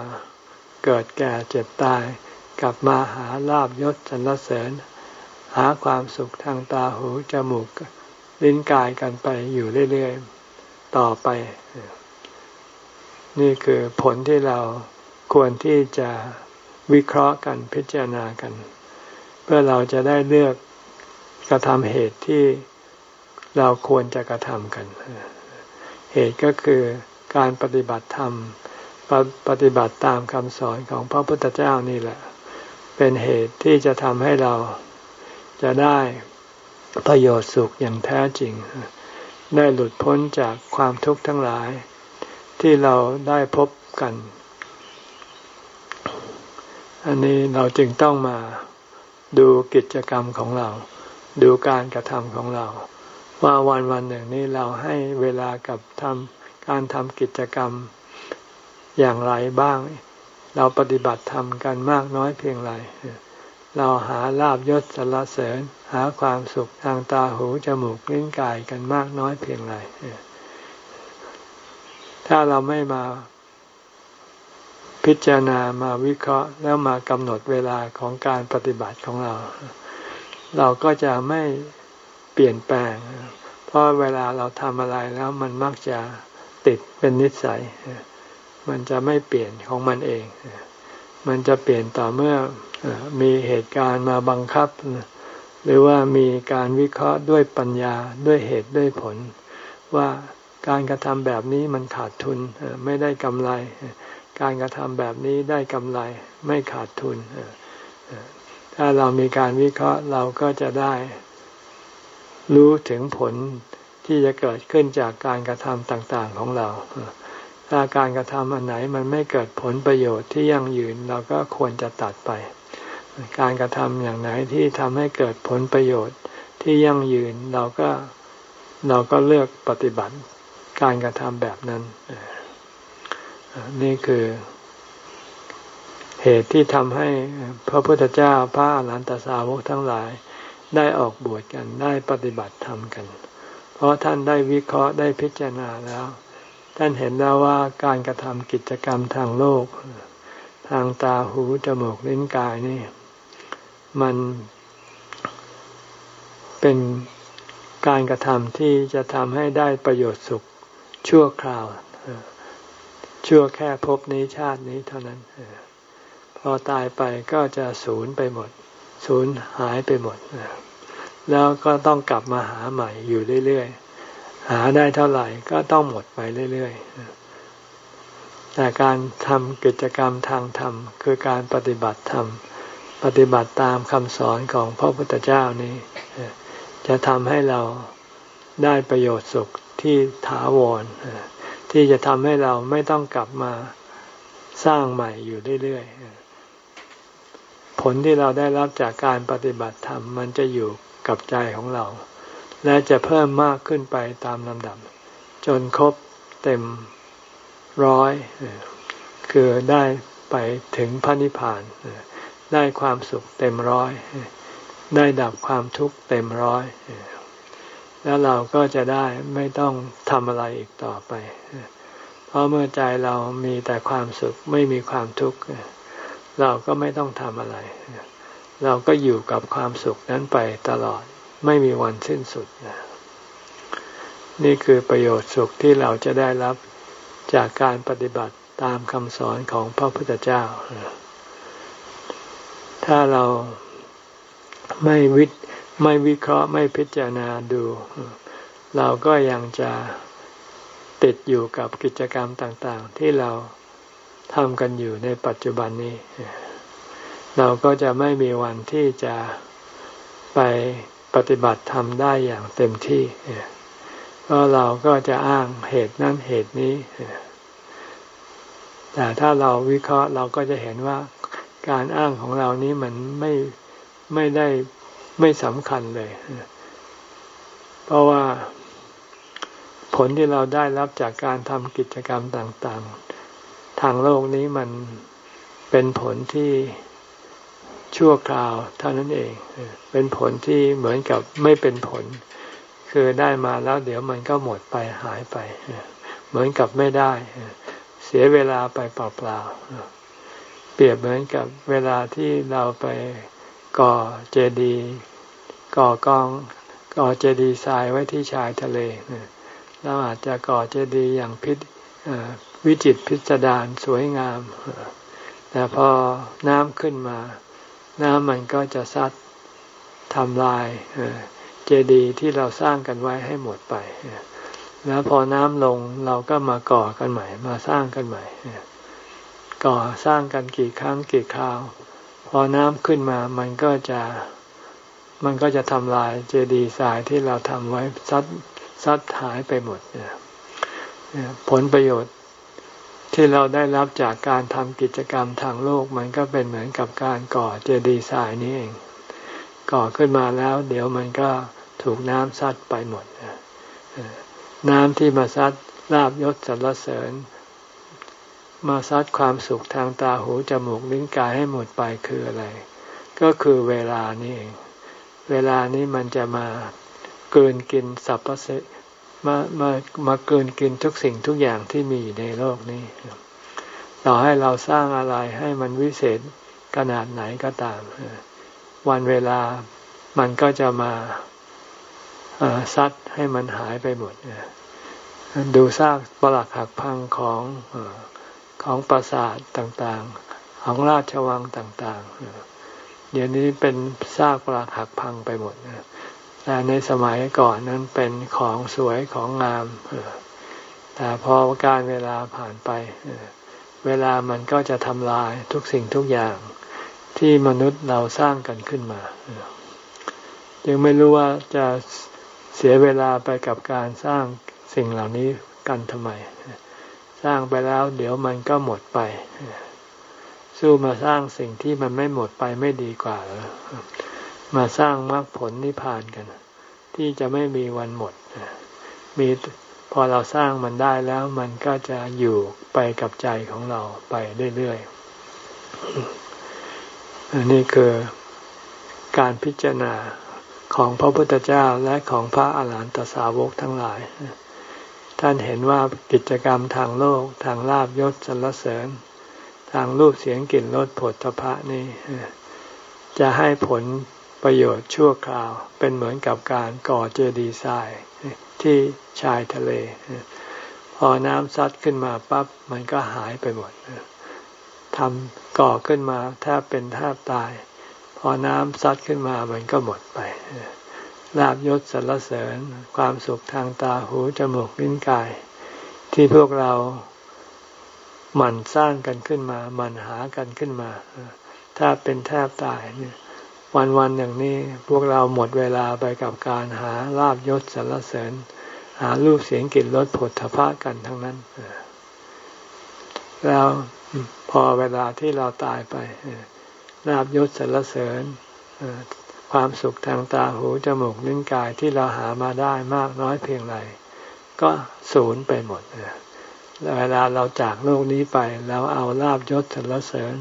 เกิดแก่เจ็บตาย กลับมาหาลาบยศสรรเสริญ หาความสุขทางตาหูจมูกลิ้นกายกันไปอยู่เรื่อยๆ ต่อไป นี่คือผลที่เราควรที่จะวิเคราะห์กันพิจารณากัน เพื่อเราจะได้เลือกกระทำเหตุที่เราควรจะกระทำกัน เหตุก็คือ การปฏิบัติธรรมปปฏิบัติตามคำสอนของพระพุทธเจ้านี่แหละ เป็นเหตุที่จะทำให้เราจะได้ประโยชน์สุขอย่างแท้จริง ได้หลุดพ้นจากความทุกข์ทั้งหลาย ที่เราได้พบกัน อันนี้เราจึงต้องมาดูกิจกรรมของเรา ดูการกระทำของเรา ว่าวันวันหนึ่งนี้เราให้เวลากับทำ การทำกิจกรรมอย่างไรบ้าง เราปฏิบัติธรรมกันมากน้อยเพียงไร เราหาลาบยศสรรเสริญ หาความสุขทางตาหูจมูกลิ้นกายกันมากน้อยเพียงไร ถ้าเราไม่มาพิจารณามาวิเคราะห์แล้วมากำหนดเวลาของการปฏิบัติของเรา เราก็จะไม่เปลี่ยนแปลง เพราะเวลาเราทำอะไรแล้วมันมักจะ ติดเป็นนิสัย มันจะไม่เปลี่ยนของมันเอง มันจะเปลี่ยนต่อเมื่อมีเหตุการณ์มาบังคับ หรือว่ามีการวิเคราะห์ด้วยปัญญาด้วยเหตุด้วยผล ว่าการกระทำแบบนี้มันขาดทุนไม่ได้กำไร การกระทำแบบนี้ได้กำไรไม่ขาดทุน ถ้าเรามีการวิเคราะห์เราก็จะได้รู้ถึงผล ที่จะเกิดขึ้นจากการกระทำต่างๆของเรา ถ้าการกระทำอันไหนมันไม่เกิดผลประโยชน์ที่ยั่งยืนเราก็ควรจะตัดไป การกระทำอย่างไหนที่ทำให้เกิดผลประโยชน์ที่ยั่งยืนเราก็เราก็เลือกปฏิบัติการกระทำแบบนั้น นี่คือเหตุที่ทำให้พระพุทธเจ้าพระอรหันตสาวกทั้งหลายได้ออกบวชกันได้ปฏิบัติธรรมกัน เพราะท่านได้วิเคราะห์ได้พิจารณาแล้ว ท่านเห็นแล้วว่าการกระทำกิจกรรมทางโลก ทางตาหูจมูกลิ้นกายนี่ มันเป็นการกระทำที่จะทำให้ได้ประโยชน์สุขชั่วคราว ชั่วแค่พบนี้ชาตินี้เท่านั้น พอตายไปก็จะสูญไปหมด สูญหายไปหมด แล้วก็ต้องกลับมาหาใหม่อยู่เรื่อยๆ หาได้เท่าไหร่ก็ต้องหมดไปเรื่อยๆ แต่การทำกิจกรรมทางธรรม คือการปฏิบัติธรรม ปฏิบัติตามคำสอนของพระพุทธเจ้านี้ จะทำให้เราได้ประโยชน์สุขที่ถาวร ที่จะทำให้เราไม่ต้องกลับมาสร้างใหม่อยู่เรื่อยๆ ผลที่เราได้รับจากการปฏิบัติธรรมมันจะอยู่ กับใจของเรา และจะเพิ่มมากขึ้นไปตามลำดับ จนครบเต็มร้อยคือได้ไปถึงพระนิพพาน ได้ความสุขเต็มร้อย ได้ดับความทุกข์เต็มร้อย แล้วเราก็จะได้ไม่ต้องทำอะไรอีกต่อไป เพราะเมื่อใจเรามีแต่ความสุขไม่มีความทุกข์ เราก็ไม่ต้องทำอะไร เราก็อยู่กับความสุขนั้นไปตลอดไม่มีวันสิ้นสุดนี่คือประโยชน์สุขที่เราจะได้รับจากการปฏิบัติตามคำสอนของพระพุทธเจ้า ถ้าเราไม่วิไม่วิเคราะห์ไม่พิจารณาดู เราก็ยังจะติดอยู่กับกิจกรรมต่าง ๆ ที่เราทำกันอยู่ในปัจจุบันนี้ เราก็จะไม่มีวันที่จะไปปฏิบัติธรรมได้อย่างเต็มที่เพราะเราก็จะอ้างเหตุนั้นเหตุนี้ แต่ถ้าเราวิเคราะห์เราก็จะเห็นว่าการอ้างของเรานี้มันไม่ไม่ได้ไม่สำคัญเลย เพราะว่าผลที่เราได้รับจากการทำกิจกรรมต่าง ๆ ทางโลกนี้มันเป็นผลที่ ชั่วคราวเท่านั้นเอง เป็นผลที่เหมือนกับไม่เป็นผล คือได้มาแล้วเดี๋ยวมันก็หมดไปหายไป เหมือนกับไม่ได้ เสียเวลาไปเปล่าๆ เปรียบเหมือนกับเวลาที่เราไปก่อเจดีย์ก่อกองก่อเจดีย์ทรายไว้ที่ชายทะเลเราอาจจะก่อเจดีย์อย่างพิวิจิตพิสดารสวยงาม แต่พอน้ำขึ้นมา น้ำมันก็จะซัดทำลายเจดีย์ที่เราสร้างกันไว้ให้หมดไป แล้วพอน้ำลงเราก็มาก่อกันใหม่ มาสร้างกันใหม่ ก่อสร้างกันกี่ครั้งกี่คราว พอน้ำขึ้นมามันก็จะมันก็จะทำลายเจดีย์ทรายที่เราทำไว้ซัดซัดหายไปหมดผลประโยชน์ ที่เราได้รับจากการทำกิจกรรมทางโลกมันก็เป็นเหมือนกับการก่อเจดีย์ทรายนี้เอง ก่อขึ้นมาแล้ว เดี๋ยวมันก็ถูกน้ำซัดไปหมดน้ำที่มาซัดลาบยศสรรเสริญ มาซัดความสุขทางตาหูจมูกลิ้นกายให้หมดไปคืออะไร ก็คือเวลานี่เอง เวลานี้มันจะมาเกินกินสรรพเส มามามาเกินกินทุกสิ่งทุกอย่างที่มีอยู่ในโลกนี้ ต่อให้เราสร้างอะไรให้มันวิเศษขนาดไหนก็ตาม วันเวลามันก็จะมาซัดให้มันหายไปหมดดูซากปรักหักพังของของปราสาทต่างๆ ของราชวังต่างๆเดี๋ยวนี้เป็นซากปรักหักพังไปหมด แต่ในสมัยก่อนนั้นเป็นของสวยของงามแต่พอการเวลาผ่านไป เวลามันก็จะทำลายทุกสิ่งทุกอย่างที่มนุษย์เราสร้างกันขึ้นมายังไม่รู้ว่าจะเสียเวลาไปกับการสร้างสิ่งเหล่านี้กันทำไม สร้างไปแล้วเดี๋ยวมันก็หมดไป สู้มาสร้างสิ่งที่มันไม่หมดไปไม่ดีกว่าหรอ มาสร้างมรรคผลนิพพานกัน ที่จะไม่มีวันหมดมีพอเราสร้างมันได้แล้วมันก็จะอยู่ไปกับใจของเราไปเรื่อยๆอันนี้คือการพิจารณาของพระพุทธเจ้าและของพระอาหารหันตสาวกทั้งหลาย ท่านเห็นว่ากิจกรรมทางโลกทางลาบยศสรรเสริญ ทางรูปเสียงกลิ่นรสผลทพะนี่จะให้ผล ประโยชน์ชั่วคราวเป็นเหมือนกับการก่อเจดีย์ทรายที่ชายทะเล พอน้ำซัดขึ้นมาปั๊บมันก็หายไปหมดทำก่อขึ้นมาแทบเป็นแทบตาย พอน้ำซัดขึ้นมามันก็หมดไปลาบยศสรรเสริญความสุขทางตาหูจมูกลิ้นกาย ที่พวกเราหมั่นสร้างกันขึ้นมาหมั่นหากันขึ้นมา ถ้าเป็นแทบตายเนี่ย วันวันอย่างนี้พวกเราหมดเวลาไปกับการหาลาบยศสรรเสริญ หารูปเสียงกลิ่นรสผลทพะกันทั้งนั้นแล้วพอเวลาที่เราตายไปลาบยศสรรเสริญความสุขทางตาหูจมูกลิ้นกายที่เราหามาได้มากน้อยเพียงไรก็ศูนย์ไปหมดเวลาเราจากโลกนี้ไปแล้วเอาลาบยศสรรเสริญ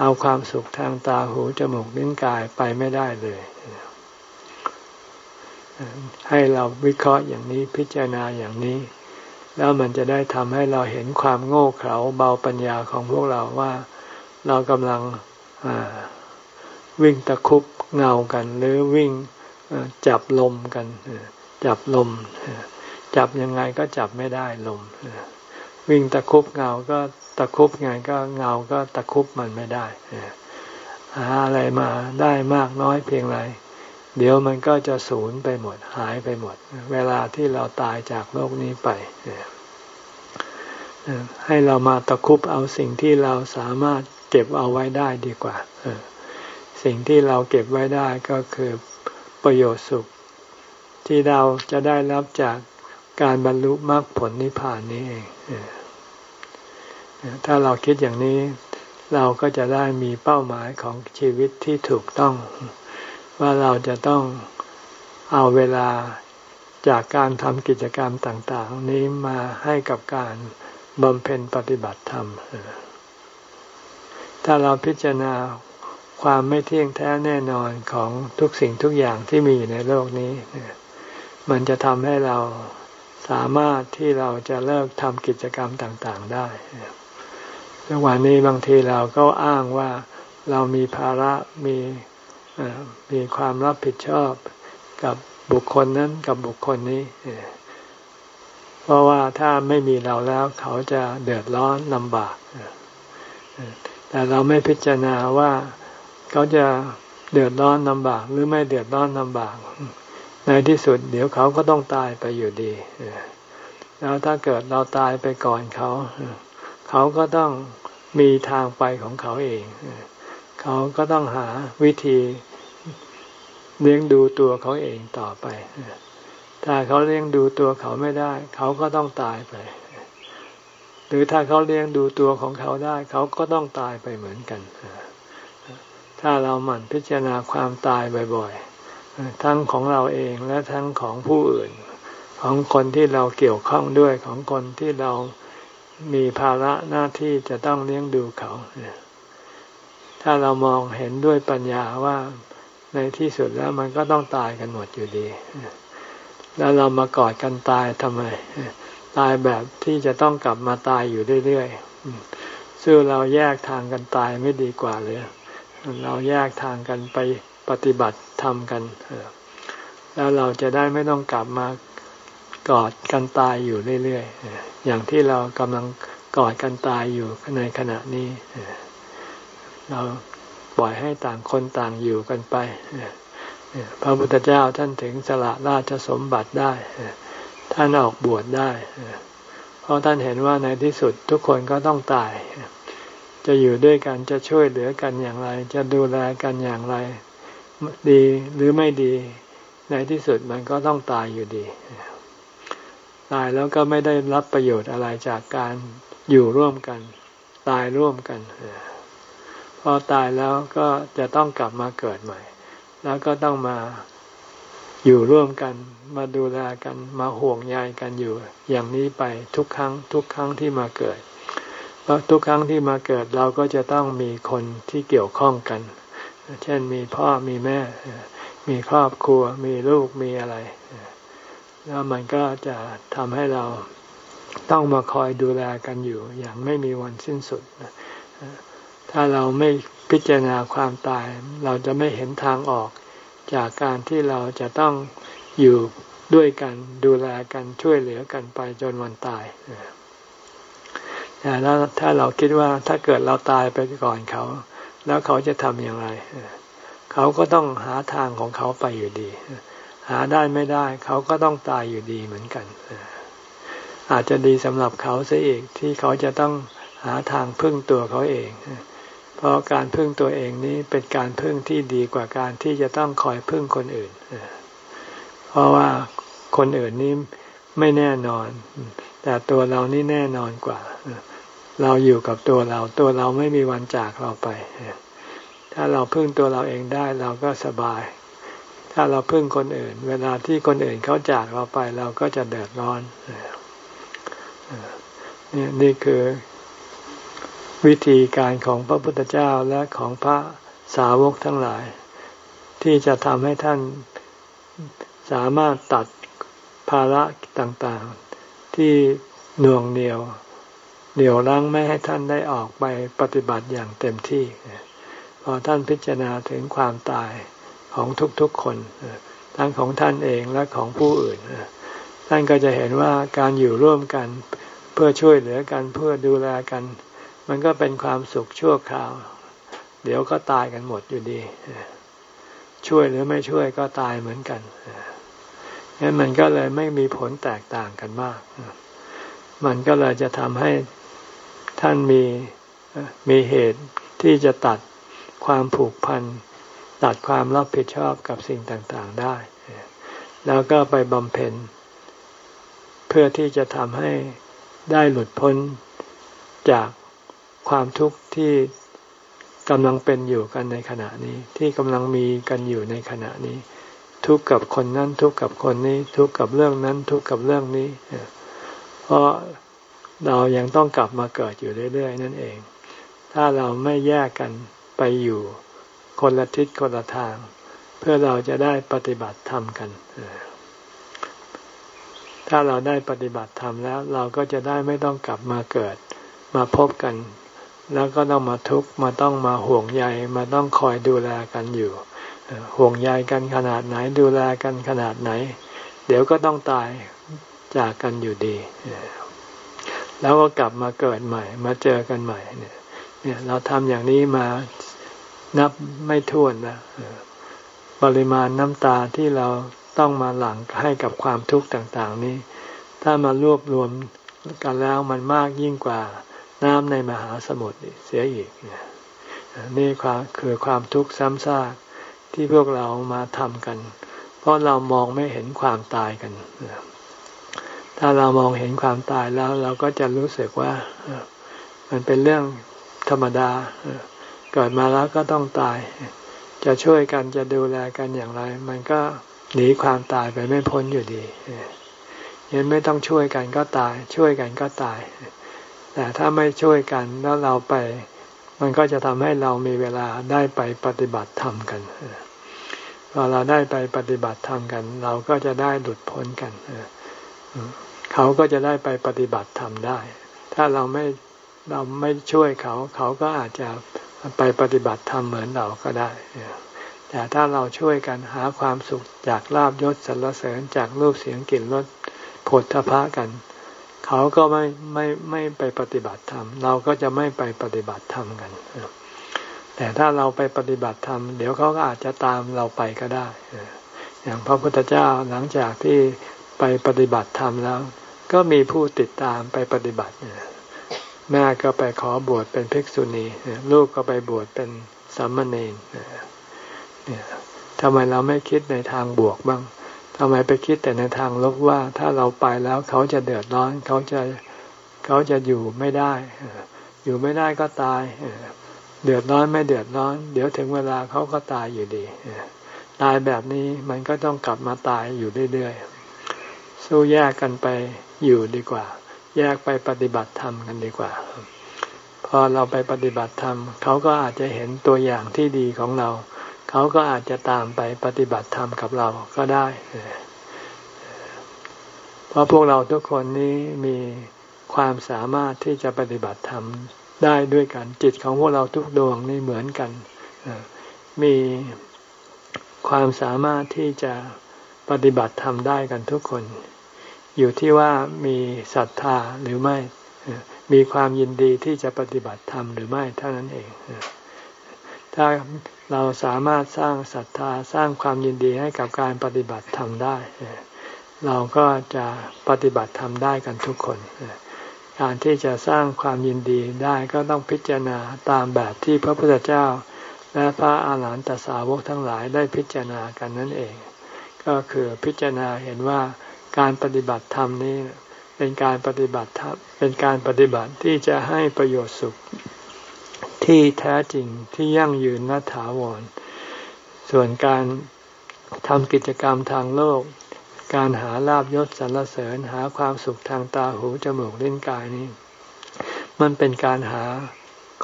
เอาความสุขทางตาหูจมูกลิ้นกายไปไม่ได้เลย ให้เราวิเคราะห์อย่างนี้พิจารณาอย่างนี้ แล้วมันจะได้ทำให้เราเห็นความโง่เขลาเบาปัญญาของพวกเราว่าเรากำลังวิ่งตะคุบเงากัน หรือวิ่งจับลมกัน จับลม จับยังไงก็จับไม่ได้ลม วิ่งตะคุบเงาก็ ตะคุบไงก็เงาก็ตะคุบมันไม่ได้หาอะไรมาได้มากน้อยเพียงไร เดี๋ยวมันก็จะสูญไปหมด หายไปหมด เวลาที่เราตายจากโลกนี้ไปให้เรามาตะคุบเอาสิ่งที่เราสามารถเก็บเอาไว้ได้ดีกว่าสิ่งที่เราเก็บไว้ได้ก็คือประโยชน์สุข ที่เราจะได้รับจากการบรรลุมรรคผลนิพพานนี้เอง ถ้าเราคิดอย่างนี้เราก็จะได้มีเป้าหมายของชีวิตที่ถูกต้อง ว่าเราจะต้องเอาเวลาจากการทำกิจกรรมต่าง ๆ นี้มาให้กับการบำเพ็ญปฏิบัติธรรม ถ้าเราพิจารณาความไม่เที่ยงแท้แน่นอนของทุกสิ่งทุกอย่างที่มีอยู่ในโลกนี้ มันจะทำให้เราสามารถที่เราจะเลิกทำกิจกรรมต่าง ๆ ได้ วันนี้บางทีเราก็อ้างว่าเรามีภาระมีมีความรับผิดชอบกับบุคคลนั้นกับบุคคลนี้ เพราะว่าถ้าไม่มีเราแล้วเขาจะเดือดร้อนลำบาก แต่เราไม่พิจารณาว่าเขาจะเดือดร้อนลำบาก หรือไม่เดือดร้อนลำบาก ในที่สุด เดี๋ยวเขาก็ต้องตายไปอยู่ดี แล้วถ้าเกิดเราตายไปก่อนเขา เขาก็ต้องมีทางไปของเขาเอง เขาก็ต้องหาวิธีเลี้ยงดูตัวเขาเองต่อไป ถ้าเขาเลี้ยงดูตัวเขาไม่ได้ เขาก็ต้องตายไป หรือถ้าเขาเลี้ยงดูตัวของเขาได้ เขาก็ต้องตายไปเหมือนกัน ถ้าเราหมั่นพิจารณาความตายบ่อยๆ ทั้งของเราเองและทั้งของผู้อื่น ของคนที่เราเกี่ยวข้องด้วย ของคนที่เรา มีภาระหน้าที่จะต้องเลี้ยงดูเขา ถ้าเรามองเห็นด้วยปัญญาว่าในที่สุดแล้วมันก็ต้องตายกันหมดอยู่ดี แล้วเรามากอดกันตายทำไม ตายแบบที่จะต้องกลับมาตายอยู่เรื่อยๆซึ่งเราแยกทางกันตายไม่ดีกว่าเลย เราแยกทางกันไปปฏิบัติทำกัน แล้วเราจะได้ไม่ต้องกลับมา กอดกันตายอยู่เรื่อยๆ อย่างที่เรากำลังกอดกันตายอยู่ในขณะนี้ เราปล่อยให้ต่างคนต่างอยู่กันไป พระพุทธเจ้าท่านถึงสละราชสมบัติได้ ท่านออกบวชได้ เพราะท่านเห็นว่าในที่สุดทุกคนก็ต้องตาย จะอยู่ด้วยกันจะช่วยเหลือกันอย่างไร จะดูแลกันอย่างไร ดีหรือไม่ดี ในที่สุดมันก็ต้องตายอยู่ดี ตายแล้วก็ไม่ได้รับประโยชน์อะไรจากการอยู่ร่วมกัน ตายร่วมกันพอตายแล้วก็จะต้องกลับมาเกิดใหม่ แล้วก็ต้องมาอยู่ร่วมกัน มาดูแลกันมาห่วงใยกันอยู่ อย่างนี้ไปทุกครั้ง ทุกครั้งที่มาเกิดเพราะทุกครั้งที่มาเกิดเราก็จะต้องมีคนที่เกี่ยวข้องกัน เช่นมีพ่อมีแม่ มีครอบครัว มีลูกมีอะไร แล้วมันก็จะทำให้เราต้องมาคอยดูแลกันอยู่ อย่างไม่มีวันสิ้นสุด ถ้าเราไม่พิจารณาความตาย เราจะไม่เห็นทางออกจากการที่เราจะต้องอยู่ด้วยกันดูแลกันช่วยเหลือกันไปจนวันตายแต่แล้วถ้าเราคิดว่าถ้าเกิดเราตายไปก่อนเขา แล้วเขาจะทำอย่างไร เขาก็ต้องหาทางของเขาไปอยู่ดี หาได้ไม่ได้ เขาก็ต้องตายอยู่ดีเหมือนกัน อาจจะดีสำหรับเขาเสียอีกที่เขาจะต้องหาทางพึ่งตัวเขาเอง เพราะการพึ่งตัวเองนี้เป็นการพึ่งที่ดีกว่าการที่จะต้องคอยพึ่งคนอื่น เพราะว่าคนอื่นนี้ไม่แน่นอน แต่ตัวเรานี่แน่นอนกว่า เราอยู่กับตัวเรา ตัวเราไม่มีวันจากเราไป ถ้าเราพึ่งตัวเราเองได้เราก็สบาย ถ้าเราพึ่งคนอื่น เวลาที่คนอื่นเขาจากเราไปเราก็จะเดือดร้อนนี่นี่คือวิธีการของพระพุทธเจ้าและของพระสาวกทั้งหลาย ที่จะทำให้ท่านสามารถตัดภาระต่างๆ ที่หน่วงเหนียวเหนียวรั้งไม่ให้ท่านได้ออกไปปฏิบัติอย่างเต็มที่ พอท่านพิจารณาถึงความตาย ของทุกๆคน ทั้งของท่านเองและของผู้อื่น ท่านก็จะเห็นว่าการอยู่ร่วมกันเพื่อช่วยเหลือกันเพื่อดูแลกัน มันก็เป็นความสุขชั่วคราว เดี๋ยวก็ตายกันหมดอยู่ดี ช่วยหรือไม่ช่วยก็ตายเหมือนกันงั้นมันก็เลยไม่มีผลแตกต่างกันมาก มันก็เลยจะทำให้ท่านมีมีเหตุที่จะตัดความผูกพัน ตัดความรับผิดชอบกับสิ่งต่างๆได้ แล้วก็ไปบำเพ็ญ เพื่อที่จะทำให้ได้หลุดพ้นจากความทุกข์ที่กำลังเป็นอยู่กันในขณะนี้ ที่กำลังมีกันอยู่ในขณะนี้ ทุกข์กับคนนั้นทุกข์กับคนนี้ ทุกข์กับเรื่องนั้นทุกข์กับเรื่องนี้ เพราะเรายังต้องกลับมาเกิดอยู่เรื่อยๆ นั่นเอง ถ้าเราไม่แยกกันไปอยู่ คนละทิศคนละทาง เพื่อเราจะได้ปฏิบัติธรรมกันถ้าเราได้ปฏิบัติธรรมแล้ว เราก็จะได้ไม่ต้องกลับมาเกิด มาพบกัน แล้วก็ต้องมาทุกข์มาต้องมาห่วงใยมาต้องคอยดูแลกันอยู่ห่วงใยกันขนาดไหนดูแลกันขนาดไหน เดี๋ยวก็ต้องตายจากกันอยู่ดีแล้วก็กลับมาเกิดใหม่ มาเจอกันใหม่เนี่ยเราทำอย่างนี้มา นับไม่ถ้วนนะปริมาณน้ำตาที่เราต้องมาหลั่งให้กับความทุกข์ต่าง ๆ นี้ ถ้ามารวบรวมกันแล้วมันมากยิ่งกว่าน้ำในมหาสมุทรเสียอีกนี่ความคือความทุกข์ซ้ำซากที่พวกเรามาทำกัน เพราะเรามองไม่เห็นความตายกัน ถ้าเรามองเห็นความตายแล้ว เราก็จะรู้สึกว่ามันเป็นเรื่องธรรมดา เกิดมาแล้วก็ต้องตาย จะช่วยกันจะดูแลกันอย่างไร มันก็หนีความตายไปไม่พ้นอยู่ดียังไม่ต้องช่วยกันก็ตาย ช่วยกันก็ตาย แต่ถ้าไม่ช่วยกันแล้วเราไป มันก็จะทำให้เรามีเวลาได้ไปปฏิบัติธรรมกันพอเราได้ไปปฏิบัติธรรมกัน เราก็จะได้หลุดพ้นกันเขาก็จะได้ไปปฏิบัติธรรมได้ ถ้าเราไม่เราไม่ช่วยเขา เขาก็อาจจะ ไปปฏิบัติธรรมเหมือนเราก็ได้แต่ถ้าเราช่วยกันหาความสุขจากลาบยศสรรเสริญจากรูปเสียงกลิ่นรสผลทพะกัน เขาก็ไม่ไม่ไม่ไปปฏิบัติธรรม เราก็จะไม่ไปปฏิบัติธรรมกัน แต่ถ้าเราไปปฏิบัติธรรม เดี๋ยวเขาก็อาจจะตามเราไปก็ได้ อย่างพระพุทธเจ้าหลังจากที่ไปปฏิบัติธรรมแล้ว ก็มีผู้ติดตามไปปฏิบัติ แม่ก็ไปขอบวชเป็นภิกษุณีลูกก็ไปบวชเป็นสามเณรทำไมเราไม่คิดในทางบวกบ้างทำไมไปคิดแต่ในทางลบว่า ถ้าเราไปแล้วเขาจะเดือดร้อนเขาจะเขาจะอยู่ไม่ได้ อยู่ไม่ได้ก็ตาย เดือดร้อนไม่เดือดร้อน เดี๋ยวถึงเวลาเขาก็ตายอยู่ดี ตายแบบนี้มันก็ต้องกลับมาตายอยู่เรื่อยๆสู้แยกกันไปอยู่ดีกว่า แยกไปปฏิบัติธรรมกันดีกว่า พอเราไปปฏิบัติธรรมเขาก็อาจจะเห็นตัวอย่างที่ดีของเรา เขาก็อาจจะตามไปปฏิบัติธรรมกับเราก็ได้ เพราะพวกเราทุกคนนี้มีความสามารถที่จะปฏิบัติธรรมได้ด้วยกัน จิตของพวกเราทุกดวงนี่เหมือนกัน มีความสามารถที่จะปฏิบัติธรรมได้กันทุกคน อยู่ที่ว่ามีศรัทธาหรือไม่ มีความยินดีที่จะปฏิบัติธรรมหรือไม่เท่านั้นเอง ถ้าเราสามารถสร้างศรัทธาสร้างความยินดีให้กับการปฏิบัติธรรมได้ เราก็จะปฏิบัติธรรมได้กันทุกคน การที่จะสร้างความยินดีได้ก็ต้องพิจารณาตามแบบที่พระพุทธเจ้า และพระอาหารหันตสาวกทั้งหลายได้พิจารณากันนั่นเอง ก็คือพิจารณาเห็นว่า การปฏิบัติธรรมนี้เป็นการปฏิบัติธรรมเป็นการปฏิบัติที่จะให้ประโยชน์สุขที่แท้จริงที่ยั่งยืนนัถาวร ส่วนการทำกิจกรรมทางโลก การหาลาบยศสรรเสริญหาความสุขทางตาหูจมูกลิ้นกายนี้ มันเป็นการหา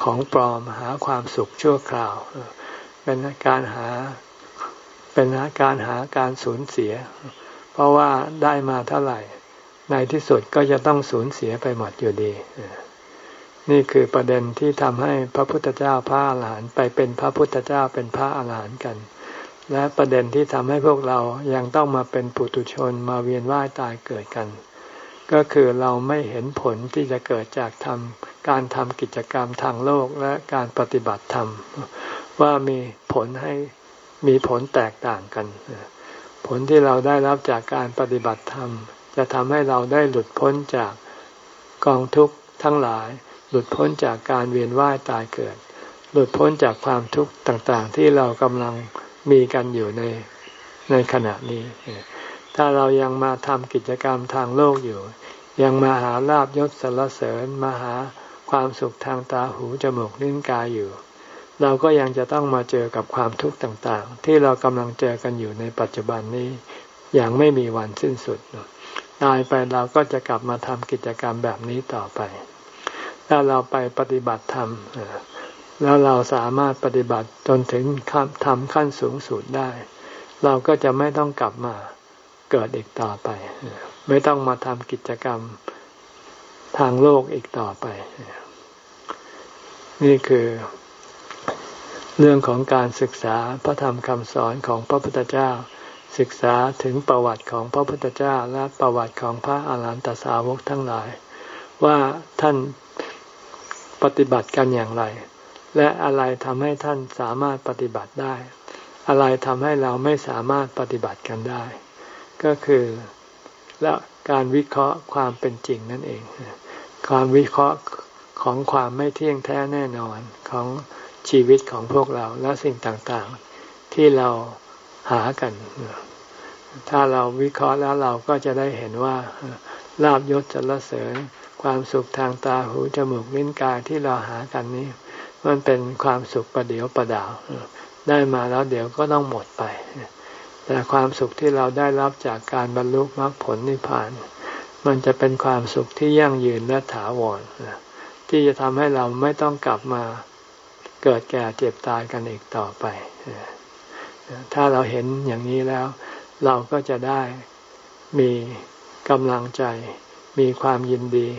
ของปลอมหาความสุขชั่วคราว เป็นการหาเป็นการหาการสูญเสีย เพราะว่าได้มาเท่าไหร่ ในที่สุดก็จะต้องสูญเสียไปหมดอยู่ดี นี่คือประเด็นที่ทำให้พระพุทธเจ้าพระอาหารหันต์ไปเป็นพระพุทธเจ้าเป็นพระอาหารหันต์กัน และประเด็นที่ทำให้พวกเรายังต้องมาเป็นปุถุชนมาเวียนว่ายตายเกิดกัน ก็คือเราไม่เห็นผลที่จะเกิดจากทำการทำกิจกรรมทางโลกและการปฏิบัติธรรมว่ามีผลให้มีผลแตกต่างกัน ผลที่เราได้รับจากการปฏิบัติธรรม จะทำให้เราได้หลุดพ้นจากกองทุกข์ทั้งหลาย หลุดพ้นจากการเวียนว่ายตายเกิด หลุดพ้นจากความทุกข์ต่างๆ ที่เรากำลังมีกันอยู่ในในขณะนี้ ถ้าเรายังมาทำกิจกรรมทางโลกอยู่ ยังมาหาลาบยศสรรเสริญมาหาความสุขทางตาหูจมูกลิ้นกายอยู่ เราก็ยังจะต้องมาเจอกับความทุกข์ต่างๆ ที่เรากำลังเจอกันอยู่ในปัจจุบันนี้ อย่างไม่มีวันสิ้นสุดตายไปเราก็จะกลับมาทำกิจกรรมแบบนี้ต่อไป ถ้าเราไปปฏิบัติธรรมแล้วเราสามารถปฏิบัติจนถึงทำขั้นสูงสุดได้ เราก็จะไม่ต้องกลับมาเกิดอีกต่อไป ไม่ต้องมาทำกิจกรรมทางโลกอีกต่อไป นี่คือ เรื่องของการศึกษาพระธรรมคำสอนของพระพุทธเจ้า ศึกษาถึงประวัติของพระพุทธเจ้าและประวัติของพระอาหารหันตสาวกทั้งหลาย ว่าท่านปฏิบัติกันอย่างไร และอะไรทำให้ท่านสามารถปฏิบัติได้ อะไรทำให้เราไม่สามารถปฏิบัติกันได้ ก็คือและการวิเคราะห์ความเป็นจริงนั่นเอง ความวิเคราะห์ของความไม่เที่ยงแท้แน่นอนของ ชีวิตของพวกเราและสิ่งต่างๆ ที่เราหากัน ถ้าเราวิเคราะห์แล้วเราก็จะได้เห็นว่าลาบยศจรเสริญ ความสุขทางตาหูจมูกลิ้นกายที่เราหากันนี้ มันเป็นความสุขประเดียวประดาว ได้มาแล้วเดี๋ยวก็ต้องหมดไป แต่ความสุขที่เราได้รับจากการบรรลุมรรคผลนิพพาน มันจะเป็นความสุขที่ยั่งยืนและถาวรที่จะทำให้เราไม่ต้องกลับมา เกิดแก่เจ็บตายกันอีกต่อไป ถ้าเราเห็นอย่างนี้แล้ว เราก็จะได้มีกำลังใจ มีความยินดี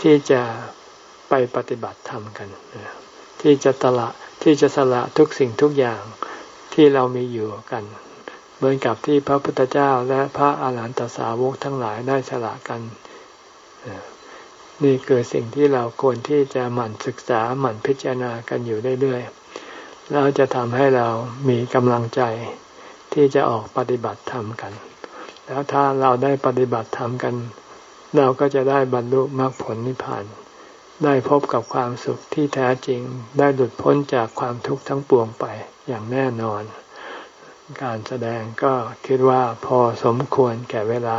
ที่จะไปปฏิบัติธรรมกัน ที่จะตละที่จะสละทุกสิ่งทุกอย่างที่เรามีอยู่กัน เหมือนกับที่พระพุทธเจ้าและพระอาหารหันตสาวกทั้งหลายได้สละกัน นี่คือสิ่งที่เราควรที่จะหมั่นศึกษาหมั่นพิจารณากันอยู่เรื่อยๆแล้วจะทำให้เรามีกำลังใจที่จะออกปฏิบัติธรรมกัน แล้วถ้าเราได้ปฏิบัติธรรมกัน เราก็จะได้บรรลุมรรคผลนิพพาน ได้พบกับความสุขที่แท้จริง ได้หลุดพ้นจากความทุกข์ทั้งปวงไปอย่างแน่นอน การแสดงก็คิดว่าพอสมควรแก่เวลา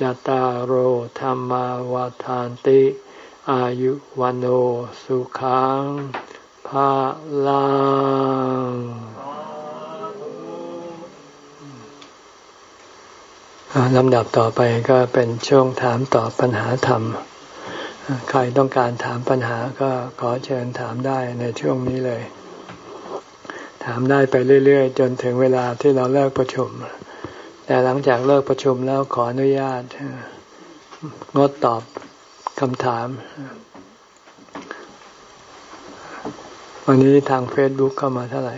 จตารโหธรรมวาทานติ อายุวันโอสุขังภาลังลำดับต่อไปก็เป็นช่วงถามตอบปัญหาธรรม ใครต้องการถามปัญหาก็ขอเชิญถามได้ในช่วงนี้เลย ถามได้ไปเรื่อย ๆ จนถึงเวลาที่เราเลิกประชุม แต่หลังจากเลิกประชุมแล้วขออนุญาต งดตอบคำถาม วันนี้ทางเฟซบุ๊กเข้ามาเท่าไหร่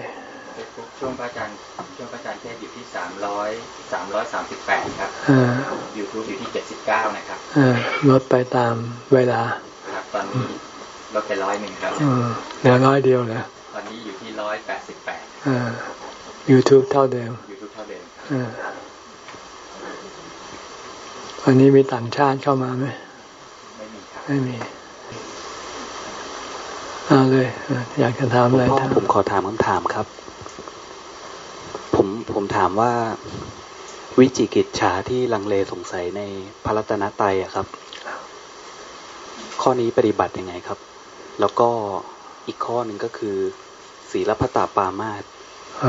ช่วงพระอาจารย์ช่วงพระอาจารย์เทศอยู่ที่สามร้อยสามร้อยสามสิบแปดครับยูทูบอยู่ที่เจ็ดสิบเก้านะครับลดไปตามเวลาครับตอนนี้ลดไปร้อยหนึ่งครับเหลือร้อยเดียวเลยตอนนี้อยู่ที่ร้อยแปดสิบแปดยูทูบเท่าเดิมยูทูบเท่าเดิม วันนี้มีต่างชาติเข้ามาไหมไม่มีครับไม่มีเอาเลย อยากจะถามอะไรท่านผมขอถามคำถามครับ ผมผมถามว่าวิจิกิจฉาที่ลังเลสงสัยในพระรัตนตรัยอะครับ ข้อนี้ปฏิบัติยังไงครับ แล้วก็อีกข้อหนึ่งก็คือ ศีลพัตตาปามาต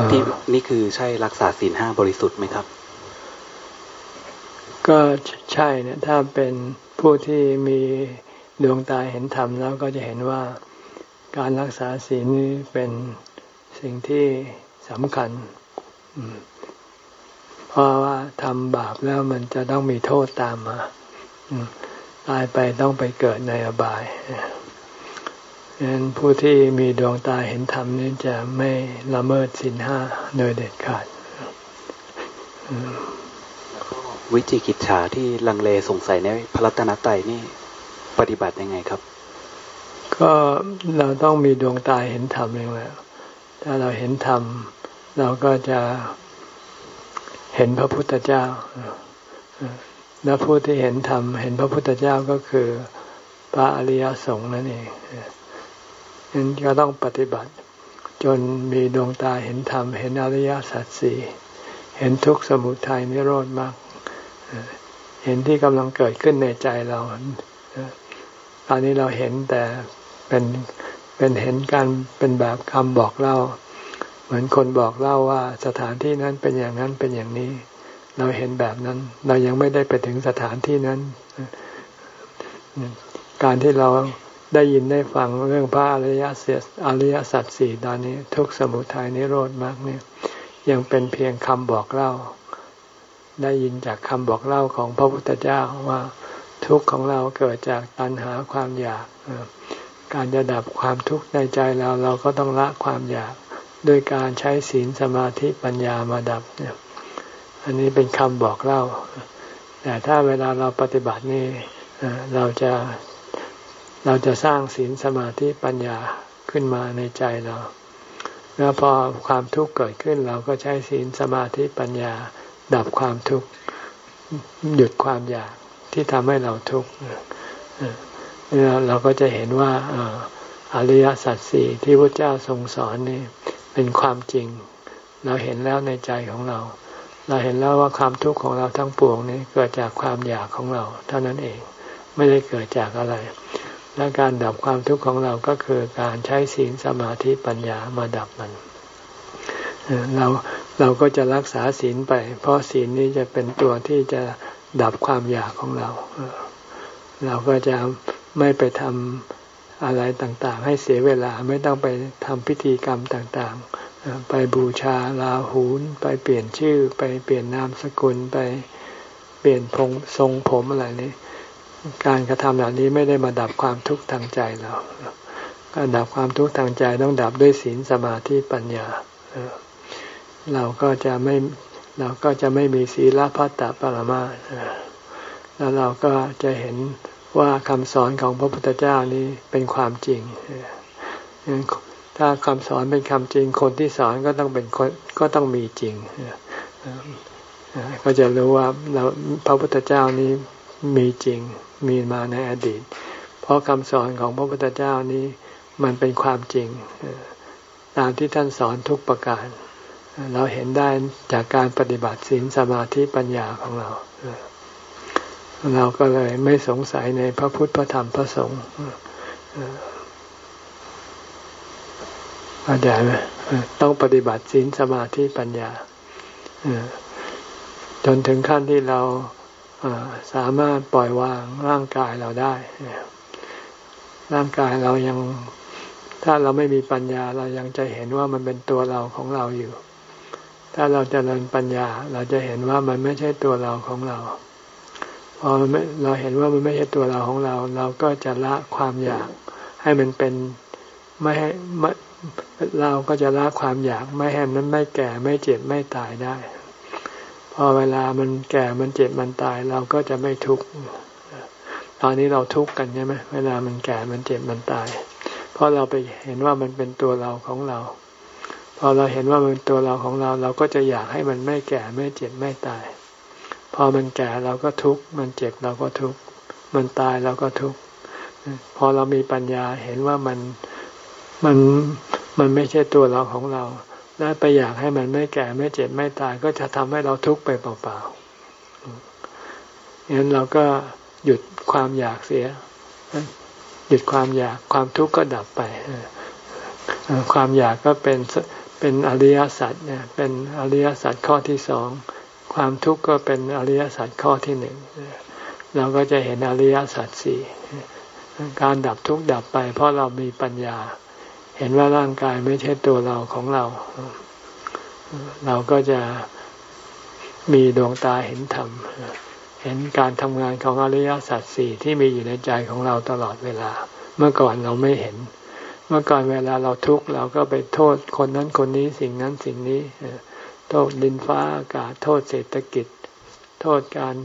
ที่นี่คือใช่รักษาศีลห้าบริสุทธิ์ไหมครับ ก็ใช่เนี่ยถ้าเป็นผู้ที่มีดวงตาเห็นธรรมแล้วก็จะเห็นว่าการรักษาศีลนี้เป็นสิ่งที่สำคัญ เพราะว่าทำบาปแล้วมันจะต้องมีโทษตามมาตายไปต้องไปเกิดในอบายฉะนั้นผู้ที่มีดวงตาเห็นธรรมนี้จะไม่ละเมิดสินห้าโดยเด็ดขาด วิจิกิจฉาที่ลังเลสงสัยในพระรัตนตรัยนี่ปฏิบัติยังไงครับ ก็เราต้องมีดวงตาเห็นธรรมเองแหละถ้าเราเห็นธรรม เราก็จะเห็นพระพุทธเจ้าแล้วผู้ที่เห็นธรรม เห็นพระพุทธเจ้าก็คือพระอริยสงฆ์นั่นเองนั้นก็ต้องปฏิบัติ จนมีดวงตาเห็นธรรม เห็นอริยสัจสี่เห็นทุกสมุทัยนิโรธมาก เห็นที่กำลังเกิดขึ้นในใจเราตอนนี้เราเห็นแต่เป็นเป็นเห็นการเป็นแบบคำบอกเล่า เหมือนคนบอกเล่าว่าสถานที่นั้นเป็นอย่างนั้นเป็นอย่างนี้ เราเห็นแบบนั้น เรายังไม่ได้ไปถึงสถานที่นั้น การที่เราได้ยินได้ฟังเรื่องพระอริยสัจอริยสัจสี่ตอนนี้ ทุกสมุทัยนิโรธมากเนี่ย ยังเป็นเพียงคำบอกเล่า ได้ยินจากคำบอกเล่าของพระพุทธเจ้าว่าทุกข์ของเราเกิดจากตัณหาความอยาก การจะดับความทุกข์ในใจเราเราก็ต้องละความอยากด้วยการใช้ศีลสมาธิปัญญามาดับเนี่ยอันนี้เป็นคำบอกเล่า แต่ถ้าเวลาเราปฏิบัตินี่เราจะเราจะสร้างศีลสมาธิปัญญาขึ้นมาในใจเรา แล้วพอความทุกข์เกิดขึ้นเราก็ใช้ศีลสมาธิปัญญา ดับความทุกข์หยุดความอยากที่ทำให้เราทุกข์เราก็จะเห็นว่าอริยสัจสี่ที่พระเจ้าทรงสอนนี่เป็นความจริง เราเห็นแล้วในใจของเรา เราเห็นแล้วว่าความทุกข์ของเราทั้งปวงนี้เกิดจากความอยากของเรา เท่านั้นเองไม่ได้เกิดจากอะไร และการดับความทุกข์ของเราก็คือการใช้ศีลสมาธิปัญญามาดับมัน เราเราก็จะรักษาศีลไป เพราะศีลนี้จะเป็นตัวที่จะดับความอยากของเรา เราก็จะไม่ไปทำอะไรต่างๆ ให้เสียเวลาไม่ต้องไปทำพิธีกรรมต่างๆ ไปบูชาลาหูน ไปเปลี่ยนชื่อ ไปเปลี่ยนนามสกุลไปเปลี่ยนพงทรงผมอะไรนี้การกระทำเหล่านี้ไม่ได้มาดับความทุกข์ทางใจเราการดับความทุกข์ทางใจต้องดับด้วยศีลสมาธิปัญญา เราก็จะไม่เราก็จะไม่มีศีลพัตตปรมาแล้วเราก็จะเห็นว่าคำสอนของพระพุทธเจ้านี้เป็นความจริง ถ้าคำสอนเป็นคำจริง คนที่สอนก็ต้องเป็นคนก็ต้องมีจริง ก็จะรู้ว่าเราพระพุทธเจ้านี้มีจริง มีมาในอดีต เพราะคำสอนของพระพุทธเจ้านี้มันเป็นความจริง ตามที่ท่านสอนทุกประการ เราเห็นได้จากการปฏิบัติศีลสมาธิปัญญาของเรา เราก็เลยไม่สงสัยในพระพุทธพระธรรมพระสงฆ์เข้าใจไหมต้องปฏิบัติศีลสมาธิปัญญาจนถึงขั้นที่เราสามารถปล่อยวางร่างกายเราได้ ร่างกายเรายังถ้าเราไม่มีปัญญาเรายังจะเห็นว่ามันเป็นตัวเราของเราอยู่ ถ้าเราจเจริญปัญญา เราจะเห็นว่ามันไม่ใช่ตัวเราของเรา พอเราเห็นว่ามันไม่ใช่ตัวเราของเรา เราก็จะละความอยาก ให้มันเป็นไม่ให้เราก็จะละความอยากไม่ให้มันไม่แก่ไม่เจ็บไม่ตายได้ พอเวลามันแก่มันเจ็บมันตาย เราก็จะไม่ทุกข์ตอนนี้เราทุกข์กันใช่ไหมเวลามันแก่มันเจ็บมันตาย เพราะเราไปเห็นว่ามันเป็นตัวเราของเรา พอเราเห็นว่ามันตัวเราของเราเราก็จะอยากให้มันไม่แก่ไม่เจ็บไม่ตาย พอมันแก่เราก็ทุกข์มันเจ็บเราก็ทุกข์มันตายเราก็ทุกข์พอเรามีปัญญาเห็นว่ามันมันมันไม่ใช่ตัวเราของเรา และไปอยากให้มันไม่แก่ไม่เจ็บไม่ตาย ก็จะทำให้เราทุกข์ไปเปล่าๆงั้นเราก็หยุดความอยากเสีย หยุดความอยากความทุกข์ก็ดับไป ความอยากก็เป็น เป็นอริยสัจเนี่ยเป็นอริยสัจข้อที่สองความทุกข์ก็เป็นอริยสัจข้อที่หนึ่งเราก็จะเห็นอริยสัจสี่การดับทุกข์ดับไป เพราะเรามีปัญญา เห็นว่าร่างกายไม่ใช่ตัวเราของเรา เราก็จะมีดวงตาเห็นธรรมเห็นการทำงานของอริยสัจสี่ที่มีอยู่ในใจของเราตลอดเวลา เมื่อก่อนเราไม่เห็น มื่อก่อนเวลาเราทุกข์เราก็ไปโทษคนนั้นคนนี้สิ่งนั้นสิ่งนี้โทษดินฟ้าอากาศโทษเศรษฐกิจ โทษการ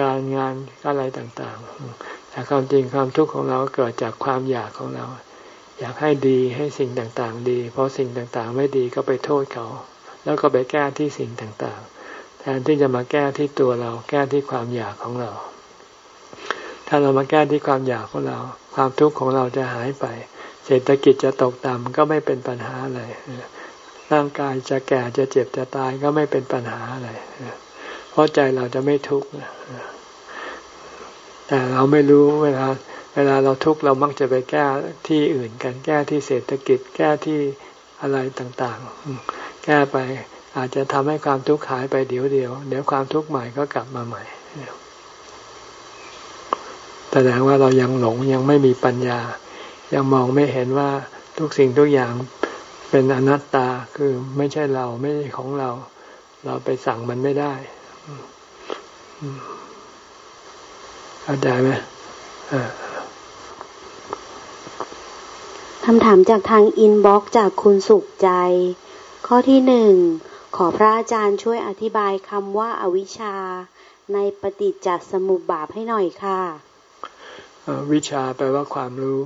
การงานอะไรต่างๆแต่ความจริงความทุกข์ของเราเกิดจากความอยากของเรา อยากให้ดีให้สิ่งต่างๆ ดี เพราะสิ่งต่างๆ ไม่ดีก็ไปโทษเขา แล้วก็ไปแก้ที่สิ่งต่างๆ แทนที่จะมาแก้ที่ตัวเรา แก้ที่ความอยากของเรา ถ้าเรามาแก้ที่ความอยากของเรา ความทุกข์ของเราจะหายไป เศรษฐกิจจะตกต่ำก็ไม่เป็นปัญหาอะไรร่างกายจะแก่จะเจ็บจะตายก็ไม่เป็นปัญหาอะไรเพราะใจเราจะไม่ทุกข์แต่เราไม่รู้เวลาเวลาเราทุกข์เรามักจะไปแก้ที่อื่นกันแก้ที่เศรษฐกิจแก้ที่อะไรต่างๆ แก้ไปอาจจะทำให้ความทุกข์หายไปเดี๋ยวเดียวเดี๋ยวความทุกข์ใหม่ก็กลับมาใหม่แสดงว่าเรายังหลงยังไม่มีปัญญา ยังมองไม่เห็นว่าทุกสิ่งทุกอย่างเป็นอนัตตาคือไม่ใช่เราไม่ใช่ของเรา เราไปสั่งมันไม่ได้เข้าใจไหมำถามจากทางอินบ็อกจากคุณสุขใจ ข้อที่หนึ่งขอพระอาจารย์ช่วยอธิบายคำว่าอาวิชชา ในปฏิจจสมุปบาทให้หน่อยค่ะ วิชาแปลว่าความรู้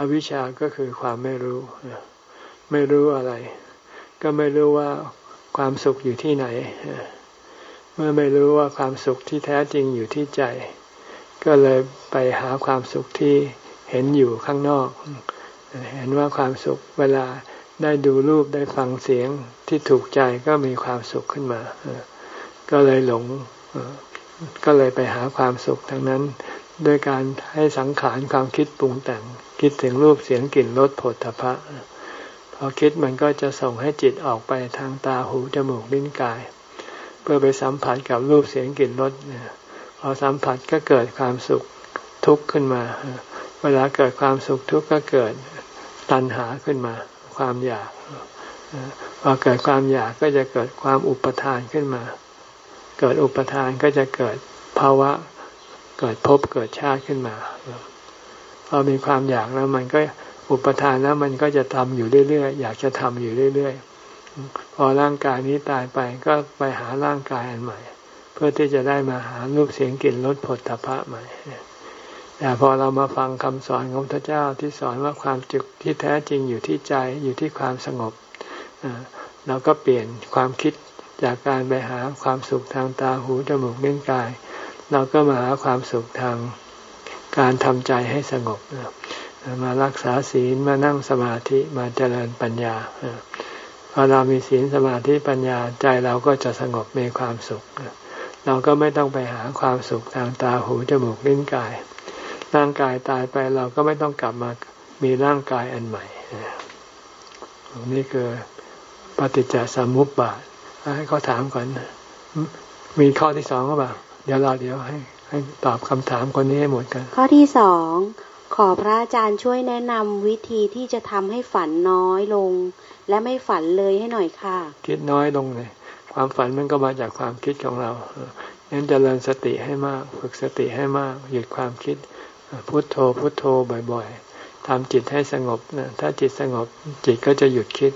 อวิชชาก็คือความไม่รู้ ไม่รู้อะไร ก็ไม่รู้ว่าความสุขอยู่ที่ไหน เมื่อไม่รู้ว่าความสุขที่แท้จริงอยู่ที่ใจ ก็เลยไปหาความสุขที่เห็นอยู่ข้างนอก เห็นว่าความสุขเวลาได้ดูรูปได้ฟังเสียงที่ถูกใจก็มีความสุขขึ้นมา ก็เลยหลงก็เลยไปหาความสุขทั้งนั้น ด้วยการให้สังขารความคิดปรุงแต่ง คิดถึงรูปเสียงกลิ่นรสผลทพะพอคิดมันก็จะส่งให้จิตออกไปทางตาหูจมูกลิ้นกาย เพื่อไปสัมผัสกับรูปเสียงกลิ่นรสพอสัมผัสก็เกิดความสุขทุกข์ขึ้นมา เวลาเกิดความสุขทุกข์ก็เกิดตัณหาขึ้นมา ความอยากพอเกิดความอยากก็จะเกิดความอุปทานขึ้นมา เกิดอุปทานก็จะเกิดภาวะ เกิดภพเกิดชาติขึ้นมาพอมีความอยากแล้วมันก็อุปทานแล้วมันก็จะทำอยู่เรื่อยๆอยากจะทำอยู่เรื่อยๆพอร่างกายนี้ตายไปก็ไปหาร่างกายอันใหม่ เพื่อที่จะได้มาหารูปเสียงกลิ่นรสผลตภะใหม่แต่พอเรามาฟังคำสอนของพระเจ้าที่สอนว่าความจุกที่แท้จริงอยู่ที่ใจอยู่ที่ความสงบเราก็เปลี่ยนความคิดจากการไปหาความสุขทางตาหูจมูกเล่นกาย เราก็มาหาความสุขทางการทำใจให้สงบมารักษาศีลมานั่งสมาธิมาเจริญปัญญาพอเรามีศีลสมาธิปัญญาใจเราก็จะสงบมีความสุข เราก็ไม่ต้องไปหาความสุขทางตาหูจมูกลิ้นกาย ร่างกายตายไปเราก็ไม่ต้องกลับมามีร่างกายอันใหม่นี่คือปฏิจจสมุปบาทให้เขาถามก่อน มีข้อที่สองหรือเปล่า เดี๋ยวเราเดี๋ยวให้ ให้ตอบคำถามคนนี้ให้หมดกัน ข้อที่สองขอพระอาจารย์ช่วยแนะนำวิธีที่จะทำให้ฝันน้อยลง และไม่ฝันเลยให้หน่อยค่ะ คิดน้อยลงเลยความฝันมันก็มาจากความคิดของเรางั้นจเจริญสติให้มาก ฝึกสติให้มาก หยุดความคิด พุโทโธ พุโทโธบ่อยๆทำจิตให้สงบนะถ้าจิตสงบจิตก็จะหยุดคิด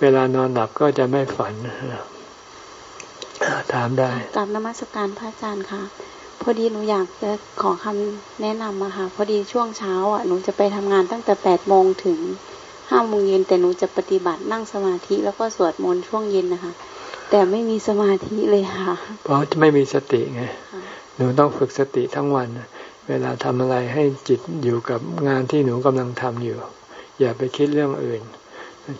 เวลานอนหลับก็จะไม่ฝัน ถามได้กลับนมัสการพระอาจารย์ค่ะ พอดีหนูอยากจะขอคำแนะนำมาค่ะ พอดีช่วงเช้าอะหนูจะไปทำงานตั้งแต่แปดโมงถึงห้าโมงเย็นแต่หนูจะปฏิบัตินั่งสมาธิแล้วก็สวดมนต์ช่วงเย็นนะคะ แต่ไม่มีสมาธิเลยค่ะ เพราะไม่มีสติไงหนูต้องฝึกสติทั้งวัน เวลาทำอะไรให้จิตอยู่กับงานที่หนูกำลังทำอยู่ อย่าไปคิดเรื่องอื่น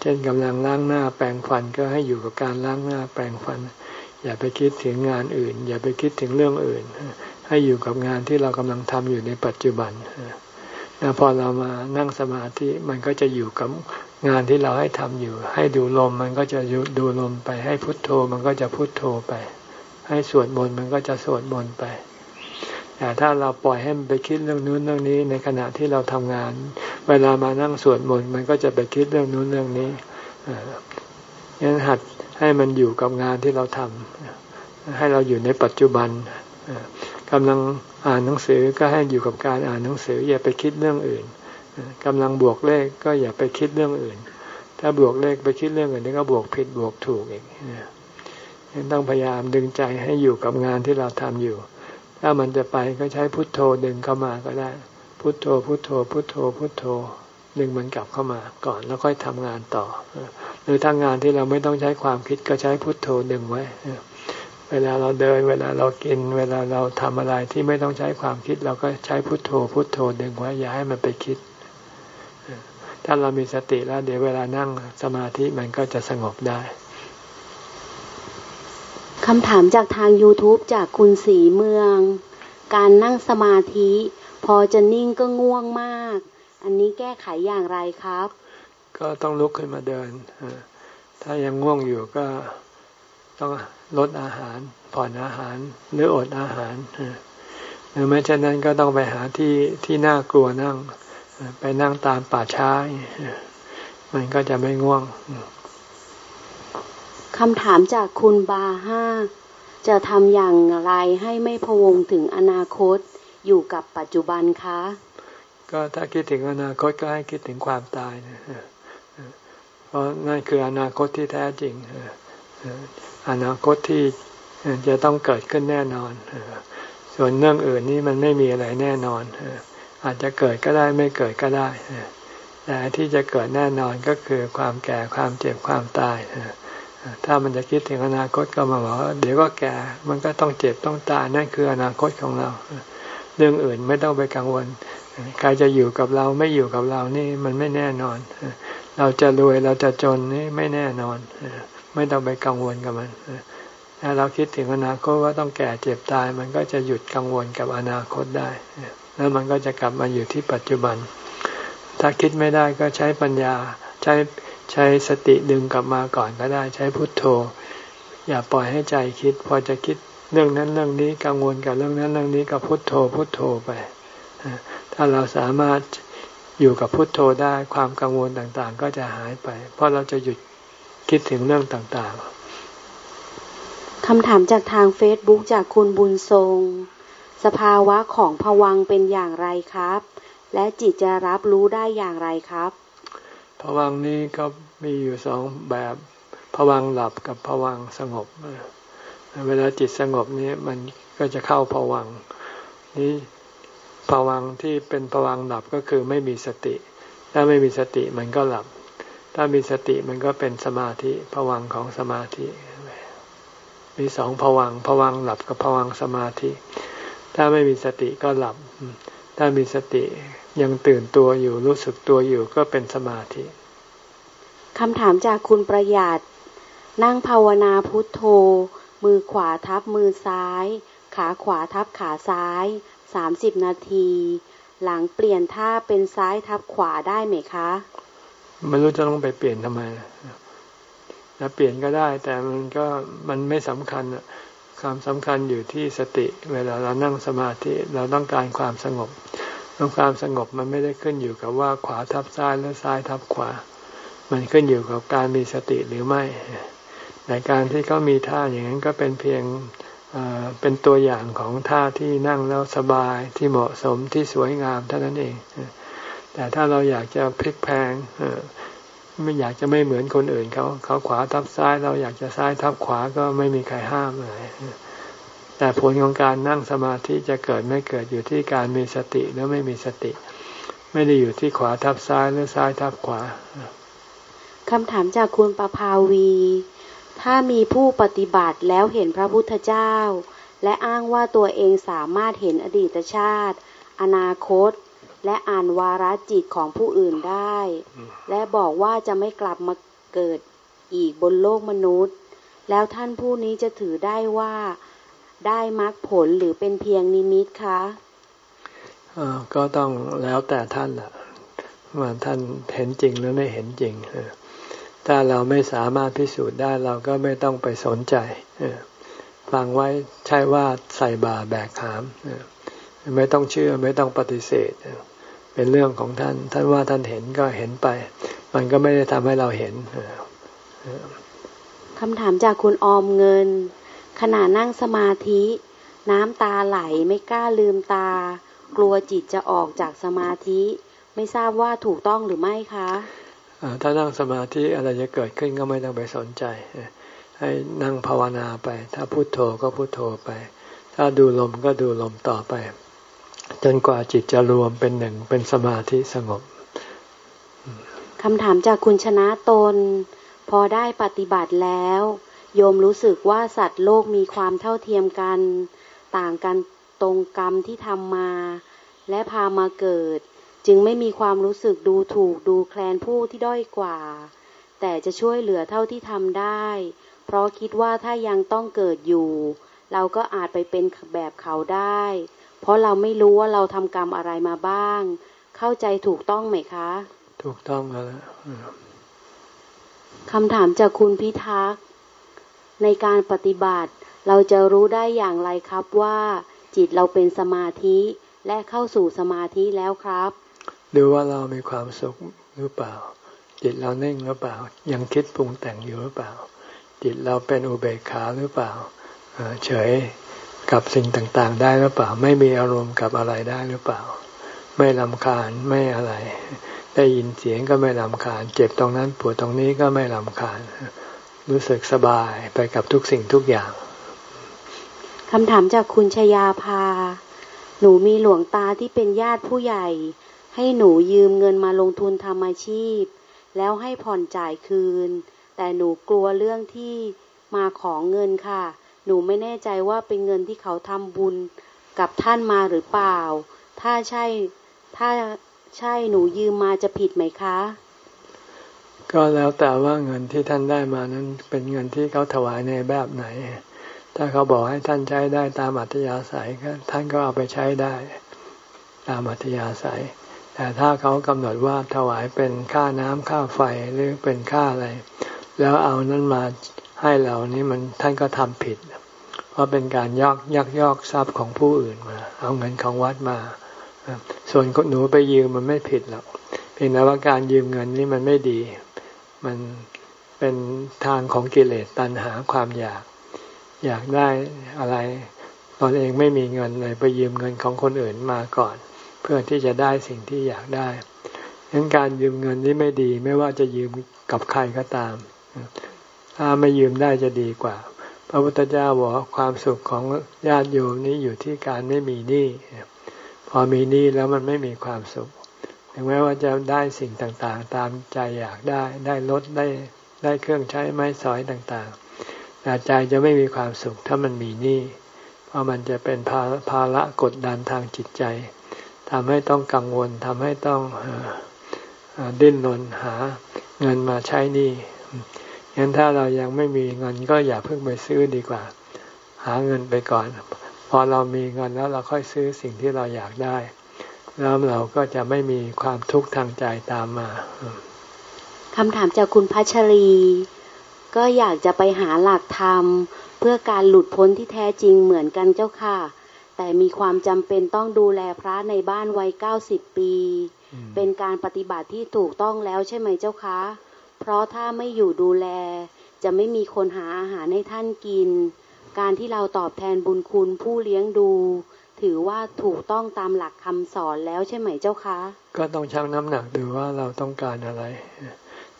เช่นกำลังล้างหน้าแปรงฟันก็ให้อยู่กับการล้างหน้าแปรงฟัน อย่าไปคิดถึงงานอื่น อย่าไปคิดถึงเรื่องอื่น ให้อยู่กับงานที่เรากำลังทำอยู่ในปัจจุบันนะพอเรามานั่งสมาธิมันก็จะอยู่กับงานที่เราให้ทำอยู่ ให้ดูลมมันก็จะดูลมไป ให้พุทโธมันก็จะพุทโธไป ให้สวดมนต์มันก็จะสวดมนต์ไปแต่ถ้าเราปล่อยให้มันไปคิดเรื่องนู้นเรื่องนี้ในขณะที่เราทำงาน เวลามานั่งสวดมนต์มันก็จะไปคิดเรื่องนู้นเรื่องนี้ยันหัด ให้มันอยู่กับงานที่เราทำให้เราอยู่ในปัจจุบันกำลังอ่านหนังสือก็ให้อยู่กับการอ่านหนังสือ อย่าไปคิดเรื่องอื่นกำลังบวกเลขก็อย่าไปคิดเรื่องอื่น ถ้าบวกเลขไปคิดเรื่องอื่นนี่ก็บวกผิดบวกถูกเองต้องพยายามดึงใจให้อยู่กับงานที่เราทำอยู่ ถ้ามันจะไปก็ใช้พุทโธดึงเข้ามาก็ได้ พุทโธพุทโธพุทโธพุทโธ ดึงมันกลับเข้ามาก่อนแล้วค่อยทำงานต่อ หรือทางงานที่เราไม่ต้องใช้ความคิดก็ใช้พุทโธดึงไว้ เวลาเราเดิน เวลาเรากิน เวลาเราทำอะไรที่ไม่ต้องใช้ความคิด เราก็ใช้พุทโธ พุทโธดึงไว้ อย่าให้มันไปคิด ถ้าเรามีสติแล้ว เดี๋ยวเวลานั่งสมาธิมันก็จะสงบได้คำถามจากทาง YouTube จากคุณสีเมือง การนั่งสมาธิ พอจะนิ่งก็ง่วงมาก อันนี้แก้ไขอย่างไรครับ ก็ต้องลุกขึ้นมาเดิน ถ้ายังง่วงอยู่ก็ต้องลดอาหาร ผ่อนอาหาร หรืออดอาหาร หรือไม่เช่นนั้นก็ต้องไปหาที่ที่น่ากลัวนั่ง ไปนั่งตามป่าช้า มันก็จะไม่ง่วงคำถามจากคุณบาห้า จะทำอย่างไรให้ไม่พวงถึงอนาคตอยู่กับปัจจุบันคะ ก็ถ้าคิดถึงอนาคตก็ให้คิดถึงความตายนะเพราะนั่นคืออนาคตที่แท้จริงอนาคตที่จะต้องเกิดขึ้นแน่นอนส่วนเรื่องอื่นนี่มันไม่มีอะไรแน่นอนอาจจะเกิดก็ได้ไม่เกิดก็ได้แต่ที่จะเกิดแน่นอนก็คือความแก่ความเจ็บความตายถ้ามันจะคิดถึงอนาคตก็มาบอกว่าเดี๋ยวก็แก่ มันก็ต้องเจ็บต้องตายนั่นคืออนาคตของเรา เรื่องอื่นไม่ต้องไปกังวล ใครจะอยู่กับเราไม่อยู่กับเรานี่มันไม่แน่นอน เราจะรวยเราจะจนนี่ไม่แน่นอน ไม่ต้องไปกังวลกับมันถ้าเราคิดถึงอนาคตว่าต้องแก่เจ็บตาย มันก็จะหยุดกังวลกับอนาคตได้ แล้วมันก็จะกลับมาอยู่ที่ปัจจุบัน ถ้าคิดไม่ได้ก็ใช้ปัญญาใช้ใช้สติดึงกลับมาก่อนก็ได้ ใช้พุทโธ อย่าปล่อยให้ใจคิด พอจะคิดเรื่องนั้นเรื่องนี้กังวลกับเรื่องนั้นเรื่องนี้ก็พุทโธพุทโธไป ถ้าเราสามารถอยู่กับพุทโธได้ความกังวลต่างๆ ก็จะหายไป เพราะเราจะหยุดคิดถึงเรื่องต่างๆคำถามจากทางเฟซบุ๊กจากคุณบุญทรง สภาวะของผวังเป็นอย่างไรครับ และจิตจะรับรู้ได้อย่างไรครับผวังนี้ก็มีอยู่สองแบบผวังหลับกับผวังสงบ เวลาจิตสงบนี้มันก็จะเข้าผวังนี้ ผวังที่เป็นผวังหลับก็คือไม่มีสติ ถ้าไม่มีสติมันก็หลับ ถ้ามีสติมันก็เป็นสมาธิผวังของสมาธิ มีสองผวังผวังหลับกับผวังสมาธิ ถ้าไม่มีสติก็หลับ ถ้ามีสติยังตื่นตัวอยู่รู้สึกตัวอยู่ก็เป็นสมาธิคำถามจากคุณประหยัด นั่งภาวนาพุทโธ มือขวาทับมือซ้าย ขาขวาทับขาซ้าย สามสิบนาที หลังเปลี่ยนท่าเป็นซ้ายทับขวาได้ไหมคะ ไม่รู้จะต้องไปเปลี่ยนทำไมนะเปลี่ยนก็ได้ แต่มันก็มันไม่สำคัญความสำคัญอยู่ที่สติ เวลาเรานั่งสมาธิเราต้องการความสงบความสงบมันไม่ได้ขึ้นอยู่กับว่าขวาทับซ้ายหรือซ้ายทับขวา มันขึ้นอยู่กับการมีสติหรือไม่ ในการที่เขามีท่าอย่างนั้นก็เป็นเพียง เป็นตัวอย่างของท่าที่นั่งแล้วสบายที่เหมาะสมที่สวยงามเท่านั้นเอง แต่ถ้าเราอยากจะพลิกแพงไม่อยากจะไม่เหมือนคนอื่นเขาเขาขวาทับซ้าย เราอยากจะซ้ายทับขวาก็ไม่มีใครห้ามเลยแต่ผลของการนั่งสมาธิจะเกิดไม่เกิดอยู่ที่การมีสติหรือไม่มีสติ ไม่ได้อยู่ที่ขวาทับซ้ายหรือซ้ายทับขวาคำถามจากคุณประภาวี ถ้ามีผู้ปฏิบัติแล้วเห็นพระพุทธเจ้า และอ้างว่าตัวเองสามารถเห็นอดีตชาติ อนาคต และอ่านวาระจิตของผู้อื่นได้ และบอกว่าจะไม่กลับมาเกิดอีกบนโลกมนุษย์ แล้วท่านผู้นี้จะถือได้ว่าได้มรรคผลหรือเป็นเพียงนิมิตคะก็ต้องแล้วแต่ท่านละว่าท่านเห็นจริงหรือไม่เห็นจริง ถ้าเราไม่สามารถพิสูจน์ได้เราก็ไม่ต้องไปสนใจฟังไว้ใช่ว่าใส่บาแบกหามไม่ต้องเชื่อไม่ต้องปฏิเสธ เป็นเรื่องของท่าน ท่านว่าท่านเห็นก็เห็นไป มันก็ไม่ได้ทำให้เราเห็นคำถามจากคุณออมเงิน ขณะนั่งสมาธิ น้ำตาไหลไม่กล้าลืมตา กลัวจิตจะออกจากสมาธิ ไม่ทราบว่าถูกต้องหรือไม่คะ ถ้านั่งสมาธิอะไรจะเกิดขึ้นก็ไม่ต้องไปสนใจ ให้นั่งภาวนาไป ถ้าพุโทโธก็พุโทโธไป ถ้าดูลมก็ดูลมต่อไป จนกว่าจิตจะรวมเป็นหนึ่งเป็นสมาธิสงบคำถามจากคุณชนะตน พอได้ปฏิบัติแล้ว โยมรู้สึกว่าสัตว์โลกมีความเท่าเทียมกัน ต่างกันตรงกรรมที่ทำมา และพามาเกิด จึงไม่มีความรู้สึกดูถูกดูแคลนผู้ที่ด้อยกว่า แต่จะช่วยเหลือเท่าที่ทำได้ เพราะคิดว่าถ้ายังต้องเกิดอยู่ เราก็อาจไปเป็นแบบเขาได้ เพราะเราไม่รู้ว่าเราทำกรรมอะไรมาบ้าง เข้าใจถูกต้องไหมคะ ถูกต้องแล้วคำถามจากคุณพิทักษ์ในการปฏิบัติเราจะรู้ได้อย่างไรครับว่า จิตเราเป็นสมาธิและเข้าสู่สมาธิแล้วครับ ดูว่าเรามีความสุขหรือเปล่า จิตเราเน่งหรือเปล่า ยังคิดปรุงแต่งอยู่หรือเปล่า จิตเราเป็นอุเบกขาหรือเปล่าเฉยกับสิ่งต่างๆ ได้หรือเปล่า ไม่มีอารมณ์กับอะไรได้หรือเปล่า ไม่ลำคาญไม่อะไร ได้ยินเสียงก็ไม่ลำคาญ เจ็บตรงนั้นปวดตรงนี้ก็ไม่ลำคาญ รู้สึกสบายไปกับทุกสิ่งทุกอย่างคำถามจากคุณชยาภา หนูมีหลวงตาที่เป็นญาติผู้ใหญ่ ให้หนูยืมเงินมาลงทุนทำอาชีพ แล้วให้ผ่อนจ่ายคืน แต่หนูกลัวเรื่องที่มาของเงินค่ะ หนูไม่แน่ใจว่าเป็นเงินที่เขาทำบุญกับท่านมาหรือเปล่า ถ้าใช่ ถ้าใช่หนูยืมมาจะผิดไหมคะ ก็แล้วแต่ว่าเงินที่ท่านได้มานั้นเป็นเงินที่เขาถวายในแบบไหน ถ้าเขาบอกให้ท่านใช้ได้ตามอัธยาศัยก็ท่านก็เอาไปใช้ได้ ตามอัธยาศัย แต่ถ้าเขากำหนดว่าถวายเป็นค่าน้ำค่าไฟหรือเป็นค่าอะไร แล้วเอานั้นมาให้เรานี่มันท่านก็ทำผิด เพราะเป็นการยอกยักยอกทรัพย์ของผู้อื่นมา เอาเงินของวัดมา ส่วนหนูไปยืมมันไม่ผิดหรอกเพียงแต่ว่าการยืมเงินนี่มันไม่ดี มันเป็นทางของกิเลสตัณหาความอยาก อยากได้อะไรตอนเองไม่มีเงินเลยไปยืมเงินของคนอื่นมาก่อน เพื่อที่จะได้สิ่งที่อยากได้ดังการยืมเงินนี่ไม่ดี ไม่ว่าจะยืมกับใครก็ตาม ถ้าไม่ยืมได้จะดีกว่า พระพุทธเจ้าบอกความสุขของญาติโยมนี้อยู่ที่การไม่มีหนี้พอมีหนี่แล้วมันไม่มีความสุขถึงแม้ว่าจะได้สิ่งต่างๆ ตามใจอยากได้ ได้รถได้ได้เครื่องใช้ไม้สอยต่างๆแต่ใจจะไม่มีความสุขถ้ามันมีหนี่เพราะมันจะเป็นภาภาระกดดันทางจิตใจ ทำให้ต้องกังวลทำให้ต้องดิ้นรนหาเงินมาใช้หนี่งั้นถ้าเรายังไม่มีเงินก็อย่าเพิ่งไปซื้อดีกว่า หาเงินไปก่อน พอเรามีเงินแล้วเราค่อยซื้อสิ่งที่เราอยากได้ แล้วเราก็จะไม่มีความทุกข์ทางใจตามมาคำถามจากคุณพัชรี ก็อยากจะไปหาหลักธรรมเพื่อการหลุดพ้นที่แท้จริงเหมือนกันเจ้าค่ะ แต่มีความจำเป็นต้องดูแลพระในบ้านวัยเก้าสิบปี เป็นการปฏิบัติที่ถูกต้องแล้วใช่ไหมเจ้าคะ เพราะถ้าไม่อยู่ดูแล จะไม่มีคนหาอาหารให้ท่านกิน การที่เราตอบแทนบุญคุณผู้เลี้ยงดู ถือว่าถูกต้องตามหลักคำสอนแล้วใช่ไหมเจ้าคะ ก็ต้องชั่งน้ำหนักดูว่าเราต้องการอะไร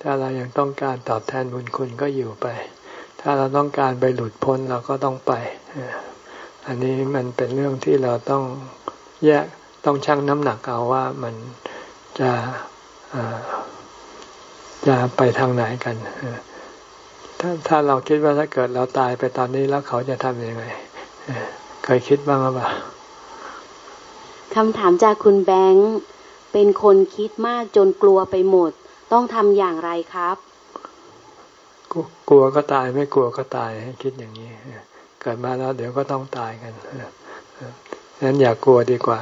ถ้าเรายังต้องการตอบแทนบุญคุณก็อยู่ไป ถ้าเราต้องการไปหลุดพ้นเราก็ต้องไป อันนี้มันเป็นเรื่องที่เราต้องแยกต้องชั่งน้ำหนักเอาว่ามันจะจะไปทางไหนกันถ้าถ้าเราคิดว่าถ้าเกิดเราตายไปตอนนี้แล้วเขาจะทำยังไงเคยคิดบ้างหรือเปล่าคำถามจากคุณแบงค์เป็นคนคิดมากจนกลัวไปหมด ต้องทำอย่างไรครับ กลัวก็ตายไม่กลัวก็ตายให้คิดอย่างนี้ เกิดมาแล้วเดี๋ยวก็ต้องตายกันนั้นอย่ากกลัวดีกว่า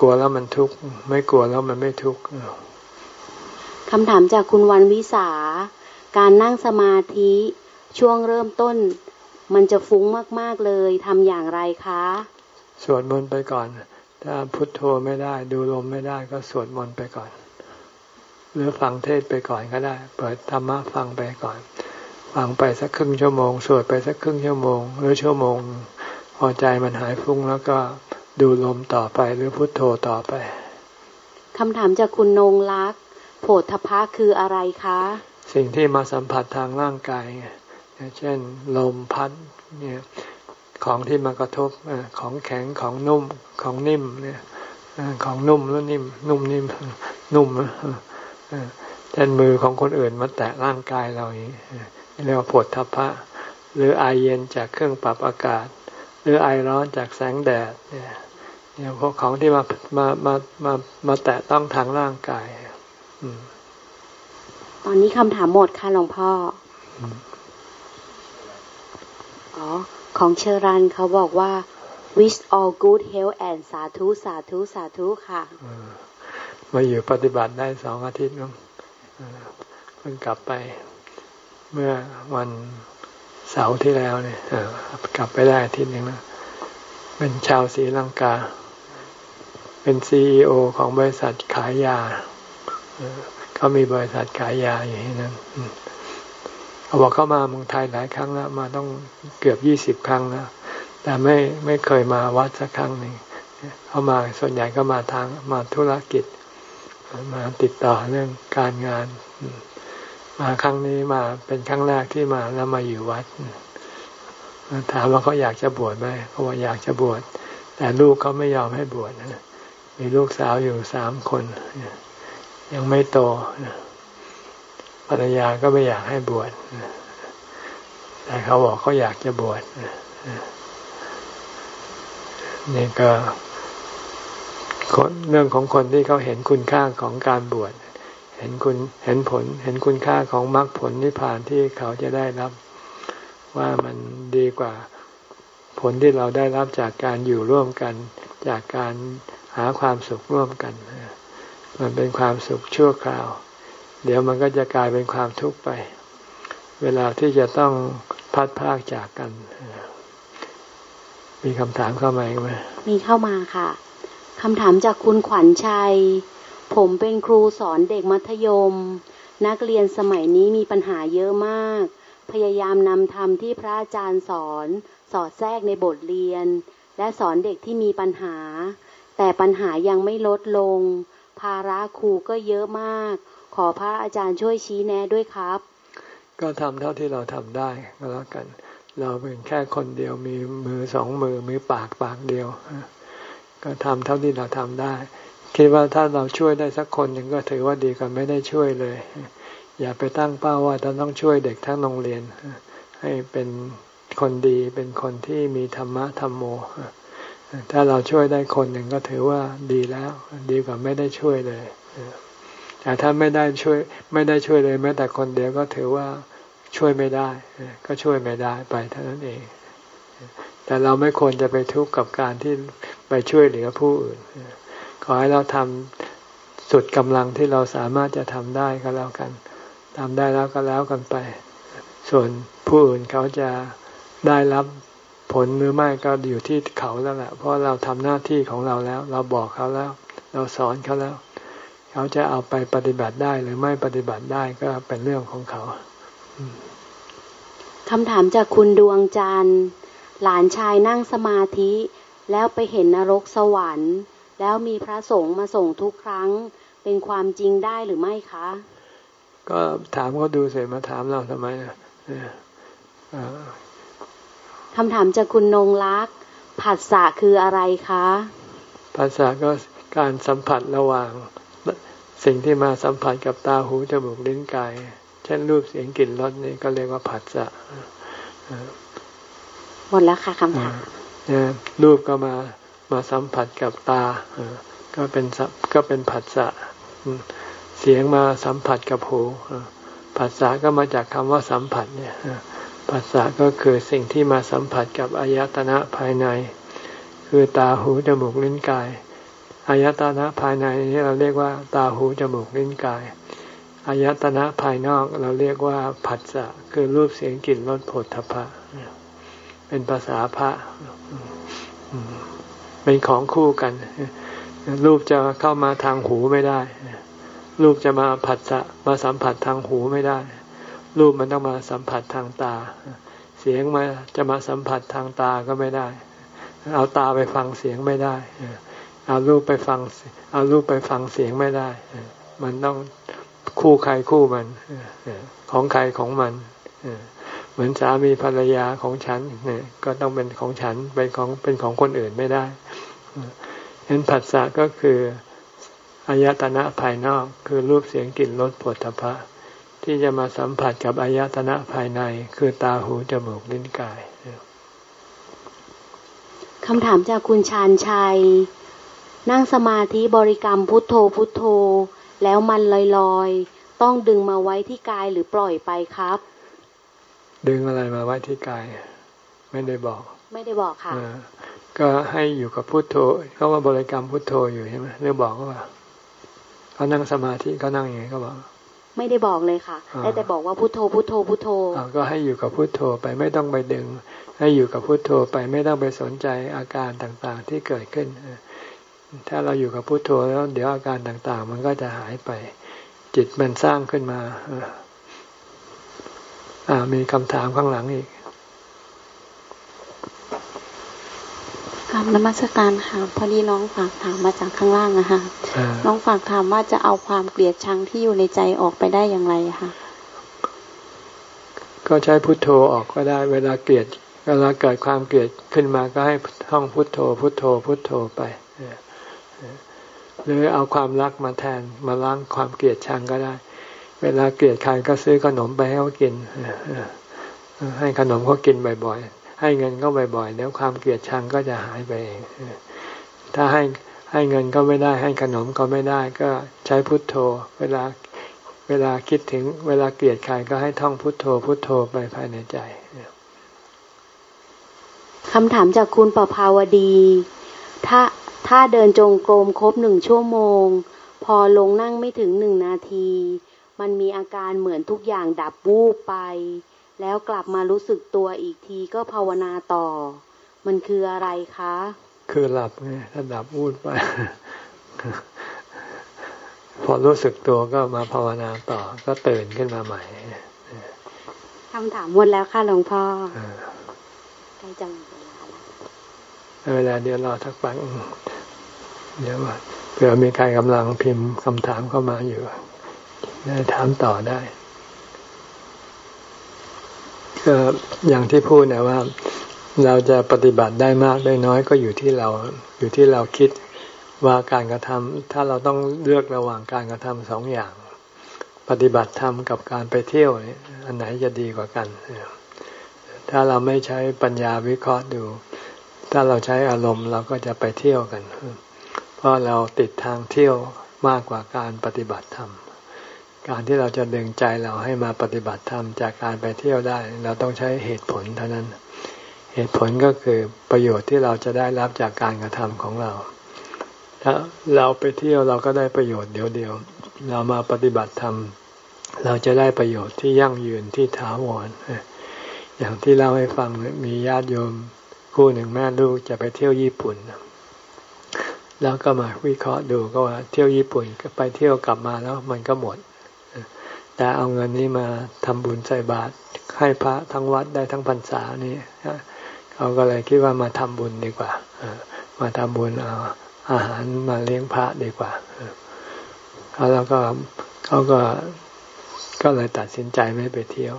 กลัวแล้วมันทุกข์ไม่กลัวแล้วมันไม่ทุกข์คำถามจากคุณวันวิสา การนั่งสมาธิช่วงเริ่มต้น มันจะฟุ้งมาก ๆ เลยทำอย่างไรคะ สวดมนต์ไปก่อน ถ้าพุทโธไม่ได้ ดูลมไม่ได้ก็สวดมนต์ไปก่อน หรือฟังเทศไปก่อนก็ได้ เปิดธรรมะฟังไปก่อน ฟังไปสักครึ่งชั่วโมง สวดไปสักครึ่งชั่วโมง หรือชั่วโมง พอใจมันหายฟุ้งแล้วก็ดูลมต่อไปหรือพุทโธต่อไปคำถามจากคุณนงรักโผฏฐพะคืออะไรคะ สิ่งที่มาสัมผัสทางร่างกายเช่น ลมพัดเนี่ยของที่มากระทบของแข็งของนุ่มของนิ่มเนี่ยของนุ่มแล้วนิ่ม นุ่มนิ่มนุ่มเช่นมือของคนอื่นมาแตะร่างกายเราอย่างนี้ เรียกว่าปวดทัพพะ หรือไอเย็นจากเครื่องปรับอากาศ หรือไอร้อนจากแสงแดดเนี่ยเนี่ยพวกของที่มามามามามาแตะต้องทางร่างกายอืมตอนนี้คำถามหมดค่ะหลวงพ่ออ๋อของเชอรันเขาบอกว่า wish all good health and สาธุสาธุสาธุค่ะมาอยู่ปฏิบัติได้สองอาทิตย์มั้งเพิ่งกลับไป เมื่อวันเสาร์ที่แล้วเนี่ยกลับไปได้ทิตย์หนึ่งแล้วเป็นชาวศรีลังกา เป็นซีอของบริษัทขายยาเขามีบริษัทขายยาอย่างนี้นั้นเขาบอกเขามาเมืองไทยหลายครั้งแล้ว มาต้องเกือบยี่สิบครั้งแล้วแต่ไม่ไม่เคยมาวัดสักครั้งหนึ่งเขามาส่วนใหญ่ก็มาทางมาธุรกิจ มาติดต่อเรื่องการงาน มาครั้งนี้มาเป็นครั้งแรกที่มาแล้วมาอยู่วัด ถามว่าเขาอยากจะบวชไหมเขาว่าอยากจะบวช แต่ลูกเขาไม่ยอมให้บวชมีลูกสาวอยู่สามคน ยังไม่โตภรรยาก็ไม่อยากให้บวชแต่เขาบอกเขาอยากจะบวชนี่ก็เรื่องของคนที่เขาเห็นคุณค่าของการบวชเห็นคุณเห็นผลเห็นคุณค่าของมรรคผลนิพพานที่เขาจะได้รับ ว่ามันดีกว่าผลที่เราได้รับจากการอยู่ร่วมกัน จากการหาความสุขร่วมกัน มันเป็นความสุขชั่วคราว เดี๋ยวมันก็จะกลายเป็นความทุกข์ไป เวลาที่จะต้องพัดพากจากกัน มีคำถามเข้ามาไหมมีเข้ามาค่ะคำถามจากคุณขวัญชัย ผมเป็นครูสอนเด็กมัธยม นักเรียนสมัยนี้มีปัญหาเยอะมาก พยายามนำธรรมที่พระอาจารย์สอน สอดแทรกในบทเรียน และสอนเด็กที่มีปัญหา แต่ปัญหายังไม่ลดลง ภาระครูก็เยอะมาก ขอพระอาจารย์ช่วยชี้แนะด้วยครับ ก็ทำเท่าที่เราทำได้ก็แล้วกัน เราเป็นแค่คนเดียวมีมือสองมือมือปากปากเดียว ก็ทำเท่าที่เราทำได้ คิดว่าถ้าเราช่วยได้สักคนหนึ่งก็ถือว่าดีกว่าไม่ได้ช่วยเลย อย่าไปตั้งเป้าว่าเราต้องช่วยเด็กทั้งโรงเรียน ให้เป็นคนดีเป็นคนที่มีธรรมะธรรมโม ถ้าเราช่วยได้คนหนึ่งก็ถือว่าดีแล้ว ดีกว่าไม่ได้ช่วยเลยแต่ถ้าไม่ได้ช่วยไม่ได้ช่วยเลยแม้แต่คนเดียวก็ถือว่าช่วยไม่ได้ ก็ช่วยไม่ได้ไปเท่านั้นเอง แต่เราไม่ควรจะไปทุกข์กับการที่ไปช่วยเหลือผู้อื่น อให้เราทำสุดกำลังที่เราสามารถจะทำได้ก็แล้วกันทำได้แล้วก็แล้วกันไป ส่วนผู้อื่นเขาจะได้รับผลหรือไม่ก็อยู่ที่เขาแล้วแหละเพราะเราทำหน้าที่ของเราแล้ว เราบอกเขาแล้ว เราสอนเขาแล้ว เขาจะเอาไปปฏิบัติได้หรือไม่ปฏิบัติได้ก็เป็นเรื่องของเขาคำถามจากคุณดวงจันทร์ หลานชายนั่งสมาธิ แล้วไปเห็นนรกสวรรค์ แล้วมีพระสงฆ์มาส่งทุกครั้ง เป็นความจริงได้หรือไม่คะ ก็ถามเขาดูเสร็จมาถามเราทำไมคำถามจากคุณนงรักผัสสะคืออะไรคะผัสสะก็การสัมผัสระหว่าง สิ่งที่มาสัมผัสกับตาหูจมูกลิ้นกาย เช่นรูปเสียงกลิ่นรสนี่ก็เรียกว่าผัสสะหมดแล้วค่ะคำถามรูปก็มา มาสัมผัสกับตาก็เป็นก็เป็นผัสสะเสียงมาสัมผัสกับหูผัสสะก็มาจากคำว่าสัมผัสเนี่ยผัสสะก็คือสิ่งที่มาสัมผัสกับอายตนะภายใน คือตาหูจมูกลิ้นกายอายตนะภายในนี้เราเรียกว่า ตาหูจมูกลิ้นกายอายตนะภายนอกเราเรียกว่าผัสสะคือรูปเสียงกลิ่นรสผลทพะเป็นภาษาพระ เป็นของคู่กัน รูปจะเข้ามาทางหูไม่ได้ รูปจะมาผัสสะมาสัมผัสทางหูไม่ได้ รูปมันต้องมาสัมผัสทางตา เสียงมาจะมาสัมผัสทางตาก็ไม่ได้ เอาตาไปฟังเสียงไม่ได้ เอารูปไปฟัง เอารูปไปฟังเสียงไม่ได้ มันต้องคู่ใครคู่มัน ของใครของมันเหมือนสามีภรรยาของฉันเนี่ยก็ต้องเป็นของฉันเป็นของเป็นของคนอื่นไม่ได้ เห็นผัสสะก็คืออายตนะภายนอกคือรูปเสียงกลิ่นรสผลทพะ ที่จะมาสัมผัสกับอายตนะภายใน คือตาหูจมูกลิ้นกายคำถามจากคุณชาญชัย นั่งสมาธิบริกรรมพุทโธพุทโธ แล้วมันลอยๆต้องดึงมาไว้ที่กายหรือปล่อยไปครับ ดึงอะไรมาไว้ที่กาย ไม่ได้บอก ไม่ได้บอกค่ะ ก็ให้อยู่กับพุทโธเขาว่าบริกรรมพุทโธอยู่ใช่ไหมหรือบอกว่าเขานั่งสมาธิเขานั่งอย่างนี้เขาบอก ไม่ได้บอกเลยค่ะได้แต่บอกว่าพุทโธพุทโธพุทโธก็ให้อยู่กับพุทโธไปไม่ต้องไปดึง ให้อยู่กับพุทโธไปไม่ต้องไปสนใจอาการต่างๆที่เกิดขึ้นถ้าเราอยู่กับพุทโธแล้วเดี๋ยวอาการต่างๆ มันก็จะหายไป จิตมันสร้างขึ้นมาอ่ามีคำถามข้างหลังอีก ครับนมัสการค่ะพอดีน้องฝากถามมาจากข้างล่างอะค่ะน้องฝากถามว่าจะเอาความเกลียดชังที่อยู่ในใจออกไปได้อย่างไรค่ะก็ใช้พุทโธออกก็ได้ เวลาเกลียดเวลาเกิดความเกลียดขึ้นมาก็ให้ท่องพุทโธ พุทโธ พุทโธไปหรือเอาความรักมาแทนมาล้างความเกลียดชังก็ได้ เวลาเกลียดใครก็ซื้อขนมไปให้เขากินให้ขนมเขากินบ่อยๆ ให้เงินก็บ่อยๆเดี๋ยวความเกลียดชังก็จะหายไปเองถ้าให้ให้เงินก็ไม่ได้ให้ขนมก็ไม่ได้ก็ใช้พุทโธ เวลาเวลาคิดถึงเวลาเกลียดใครก็ให้ท่องพุทโธ พุทโธไปภายในใจคำถามจากคุณประภาวดี ถ้าถ้าเดินจงกรมครบหนึ่งชั่วโมง พอลงนั่งไม่ถึงหนึ่งนาที มันมีอาการเหมือนทุกอย่างดับวูบไป แล้วกลับมารู้สึกตัวอีกทีก็ภาวนาต่อ มันคืออะไรคะ คือหลับไงถ้าดับวูบไป พอรู้สึกตัวก็มาภาวนาต่อ ก็ตื่นขึ้นมาใหม่คำถามหมดแล้วค่ะหลวงพ่อใกล้จังเวลาเดี๋ยวรอทักปังเดี๋ยวเผื่อมีใครกำลังพิมพ์คำถามเข้ามาอยู่ได้ถามต่อได้ ก็อย่างที่พูดนะว่า เราจะปฏิบัติได้มากได้น้อยก็อยู่ที่เราอยู่ที่เราคิดว่าการกระทำถ้าเราต้องเลือกระหว่างการกระทำสองอย่าง ปฏิบัติธรรมกับการไปเที่ยวอันไหนจะดีกว่ากัน ถ้าเราไม่ใช้ปัญญาวิเคราะห์ดู ถ้าเราใช้อารมณ์เราก็จะไปเที่ยวกัน เพราะเราติดทางเที่ยวมากกว่าการปฏิบัติธรรม การที่เราจะดึงใจเราให้มาปฏิบัติธรรมจากการไปเที่ยวได้ เราต้องใช้เหตุผลเท่านั้น เหตุผลก็คือประโยชน์ที่เราจะได้รับจากการกระทำของเรา ถ้าเราไปเที่ยวเราก็ได้ประโยชน์เดียวเดียวเรามาปฏิบัติธรรมเราจะได้ประโยชน์ที่ยั่งยืนที่ถาวรอย่างที่เล่าให้ฟังมีญาติโยมคู่หนึ่งแม่ลูกจะไปเที่ยวญี่ปุ่น แล้วก็มาวิเคราะห์ดูก็ว่าเที่ยวญี่ปุ่นไปเที่ยวกลับมาแล้วมันก็หมด แต่เอาเงินนี้มาทำบุญใส่บาตรให้พระทั้งวัดได้ทั้งพรรษานี่เขาก็เลยคิดว่ามาทำบุญดีกว่ามาทำบุญเอาอาหารมาเลี้ยงพระดีกว่าแล้วก็เขาก็ก็เลยตัดสินใจไม่ไปเที่ยว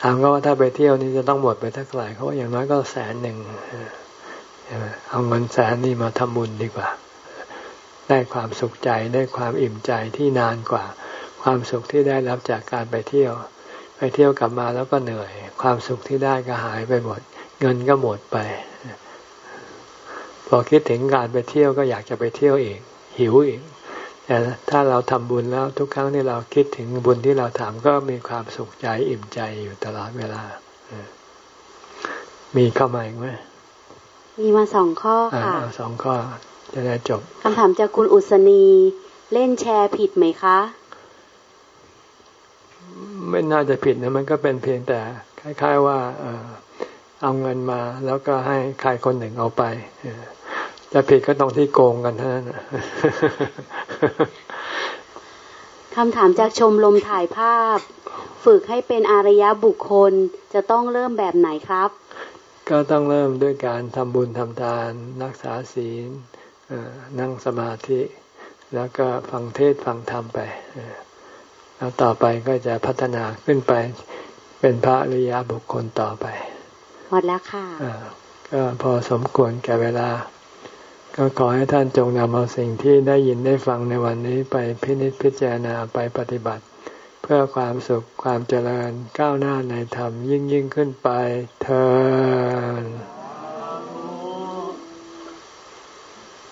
ถามก็ว่าถ้าไปเที่ยวนี่จะต้องหมดไปเท่าไหร่เขาว่าอย่างน้อยก็แสนหนึ่งเอาเงินแสนนี่มาทำบุญดีกว่า ได้ความสุขใจได้ความอิ่มใจที่นานกว่า ความสุขที่ได้รับจากการไปเที่ยว ไปเที่ยวกลับมาแล้วก็เหนื่อย ความสุขที่ได้ก็หายไปหมด เงินก็หมดไป พอคิดถึงการไปเที่ยวก็อยากจะไปเที่ยวอีก หิวอีกแต่ถ้าเราทำบุญแล้วทุกครั้งที่เราคิดถึงบุญที่เราทำก็มีความสุขใจอิ่มใจอยู่ตลอดเวลา มีเข้ามาอีกไหมมีมาสองข้อค่ะสองข้อจะได้จบคำถามจากคุณอุศนี เล่นแชร์ผิดไหมคะ ไม่น่าจะผิดนะมันก็เป็นเพียงแต่คล้าย ๆว่าเออเอาเงินมาแล้วก็ให้ใครคนหนึ่งเอาไปจะผิดก็ตรงที่โกงกันเท่านั้นคำถามจากชมลมถ่ายภาพ ฝึกให้เป็นอารยบุคคลจะต้องเริ่มแบบไหนครับ ก็ต้องเริ่มด้วยการทำบุญทำทานรักษาศีลนั่งสมาธิ แล้วก็ฟังเทศฟังธรรมไป แล้วต่อไปก็จะพัฒนาขึ้นไป เป็นพระอริยบุคคลต่อไป หมดแล้วค่ะก็พอสมควรแก่เวลา ก็ขอให้ท่านจงนำเอาสิ่งที่ได้ยินได้ฟังในวันนี้ไปพินิจพิจารณาไปปฏิบัติ เพื่อความสุขความเจริญก้าวหน้าในธรรมยิ่งยิ่งขึ้นไปเธอ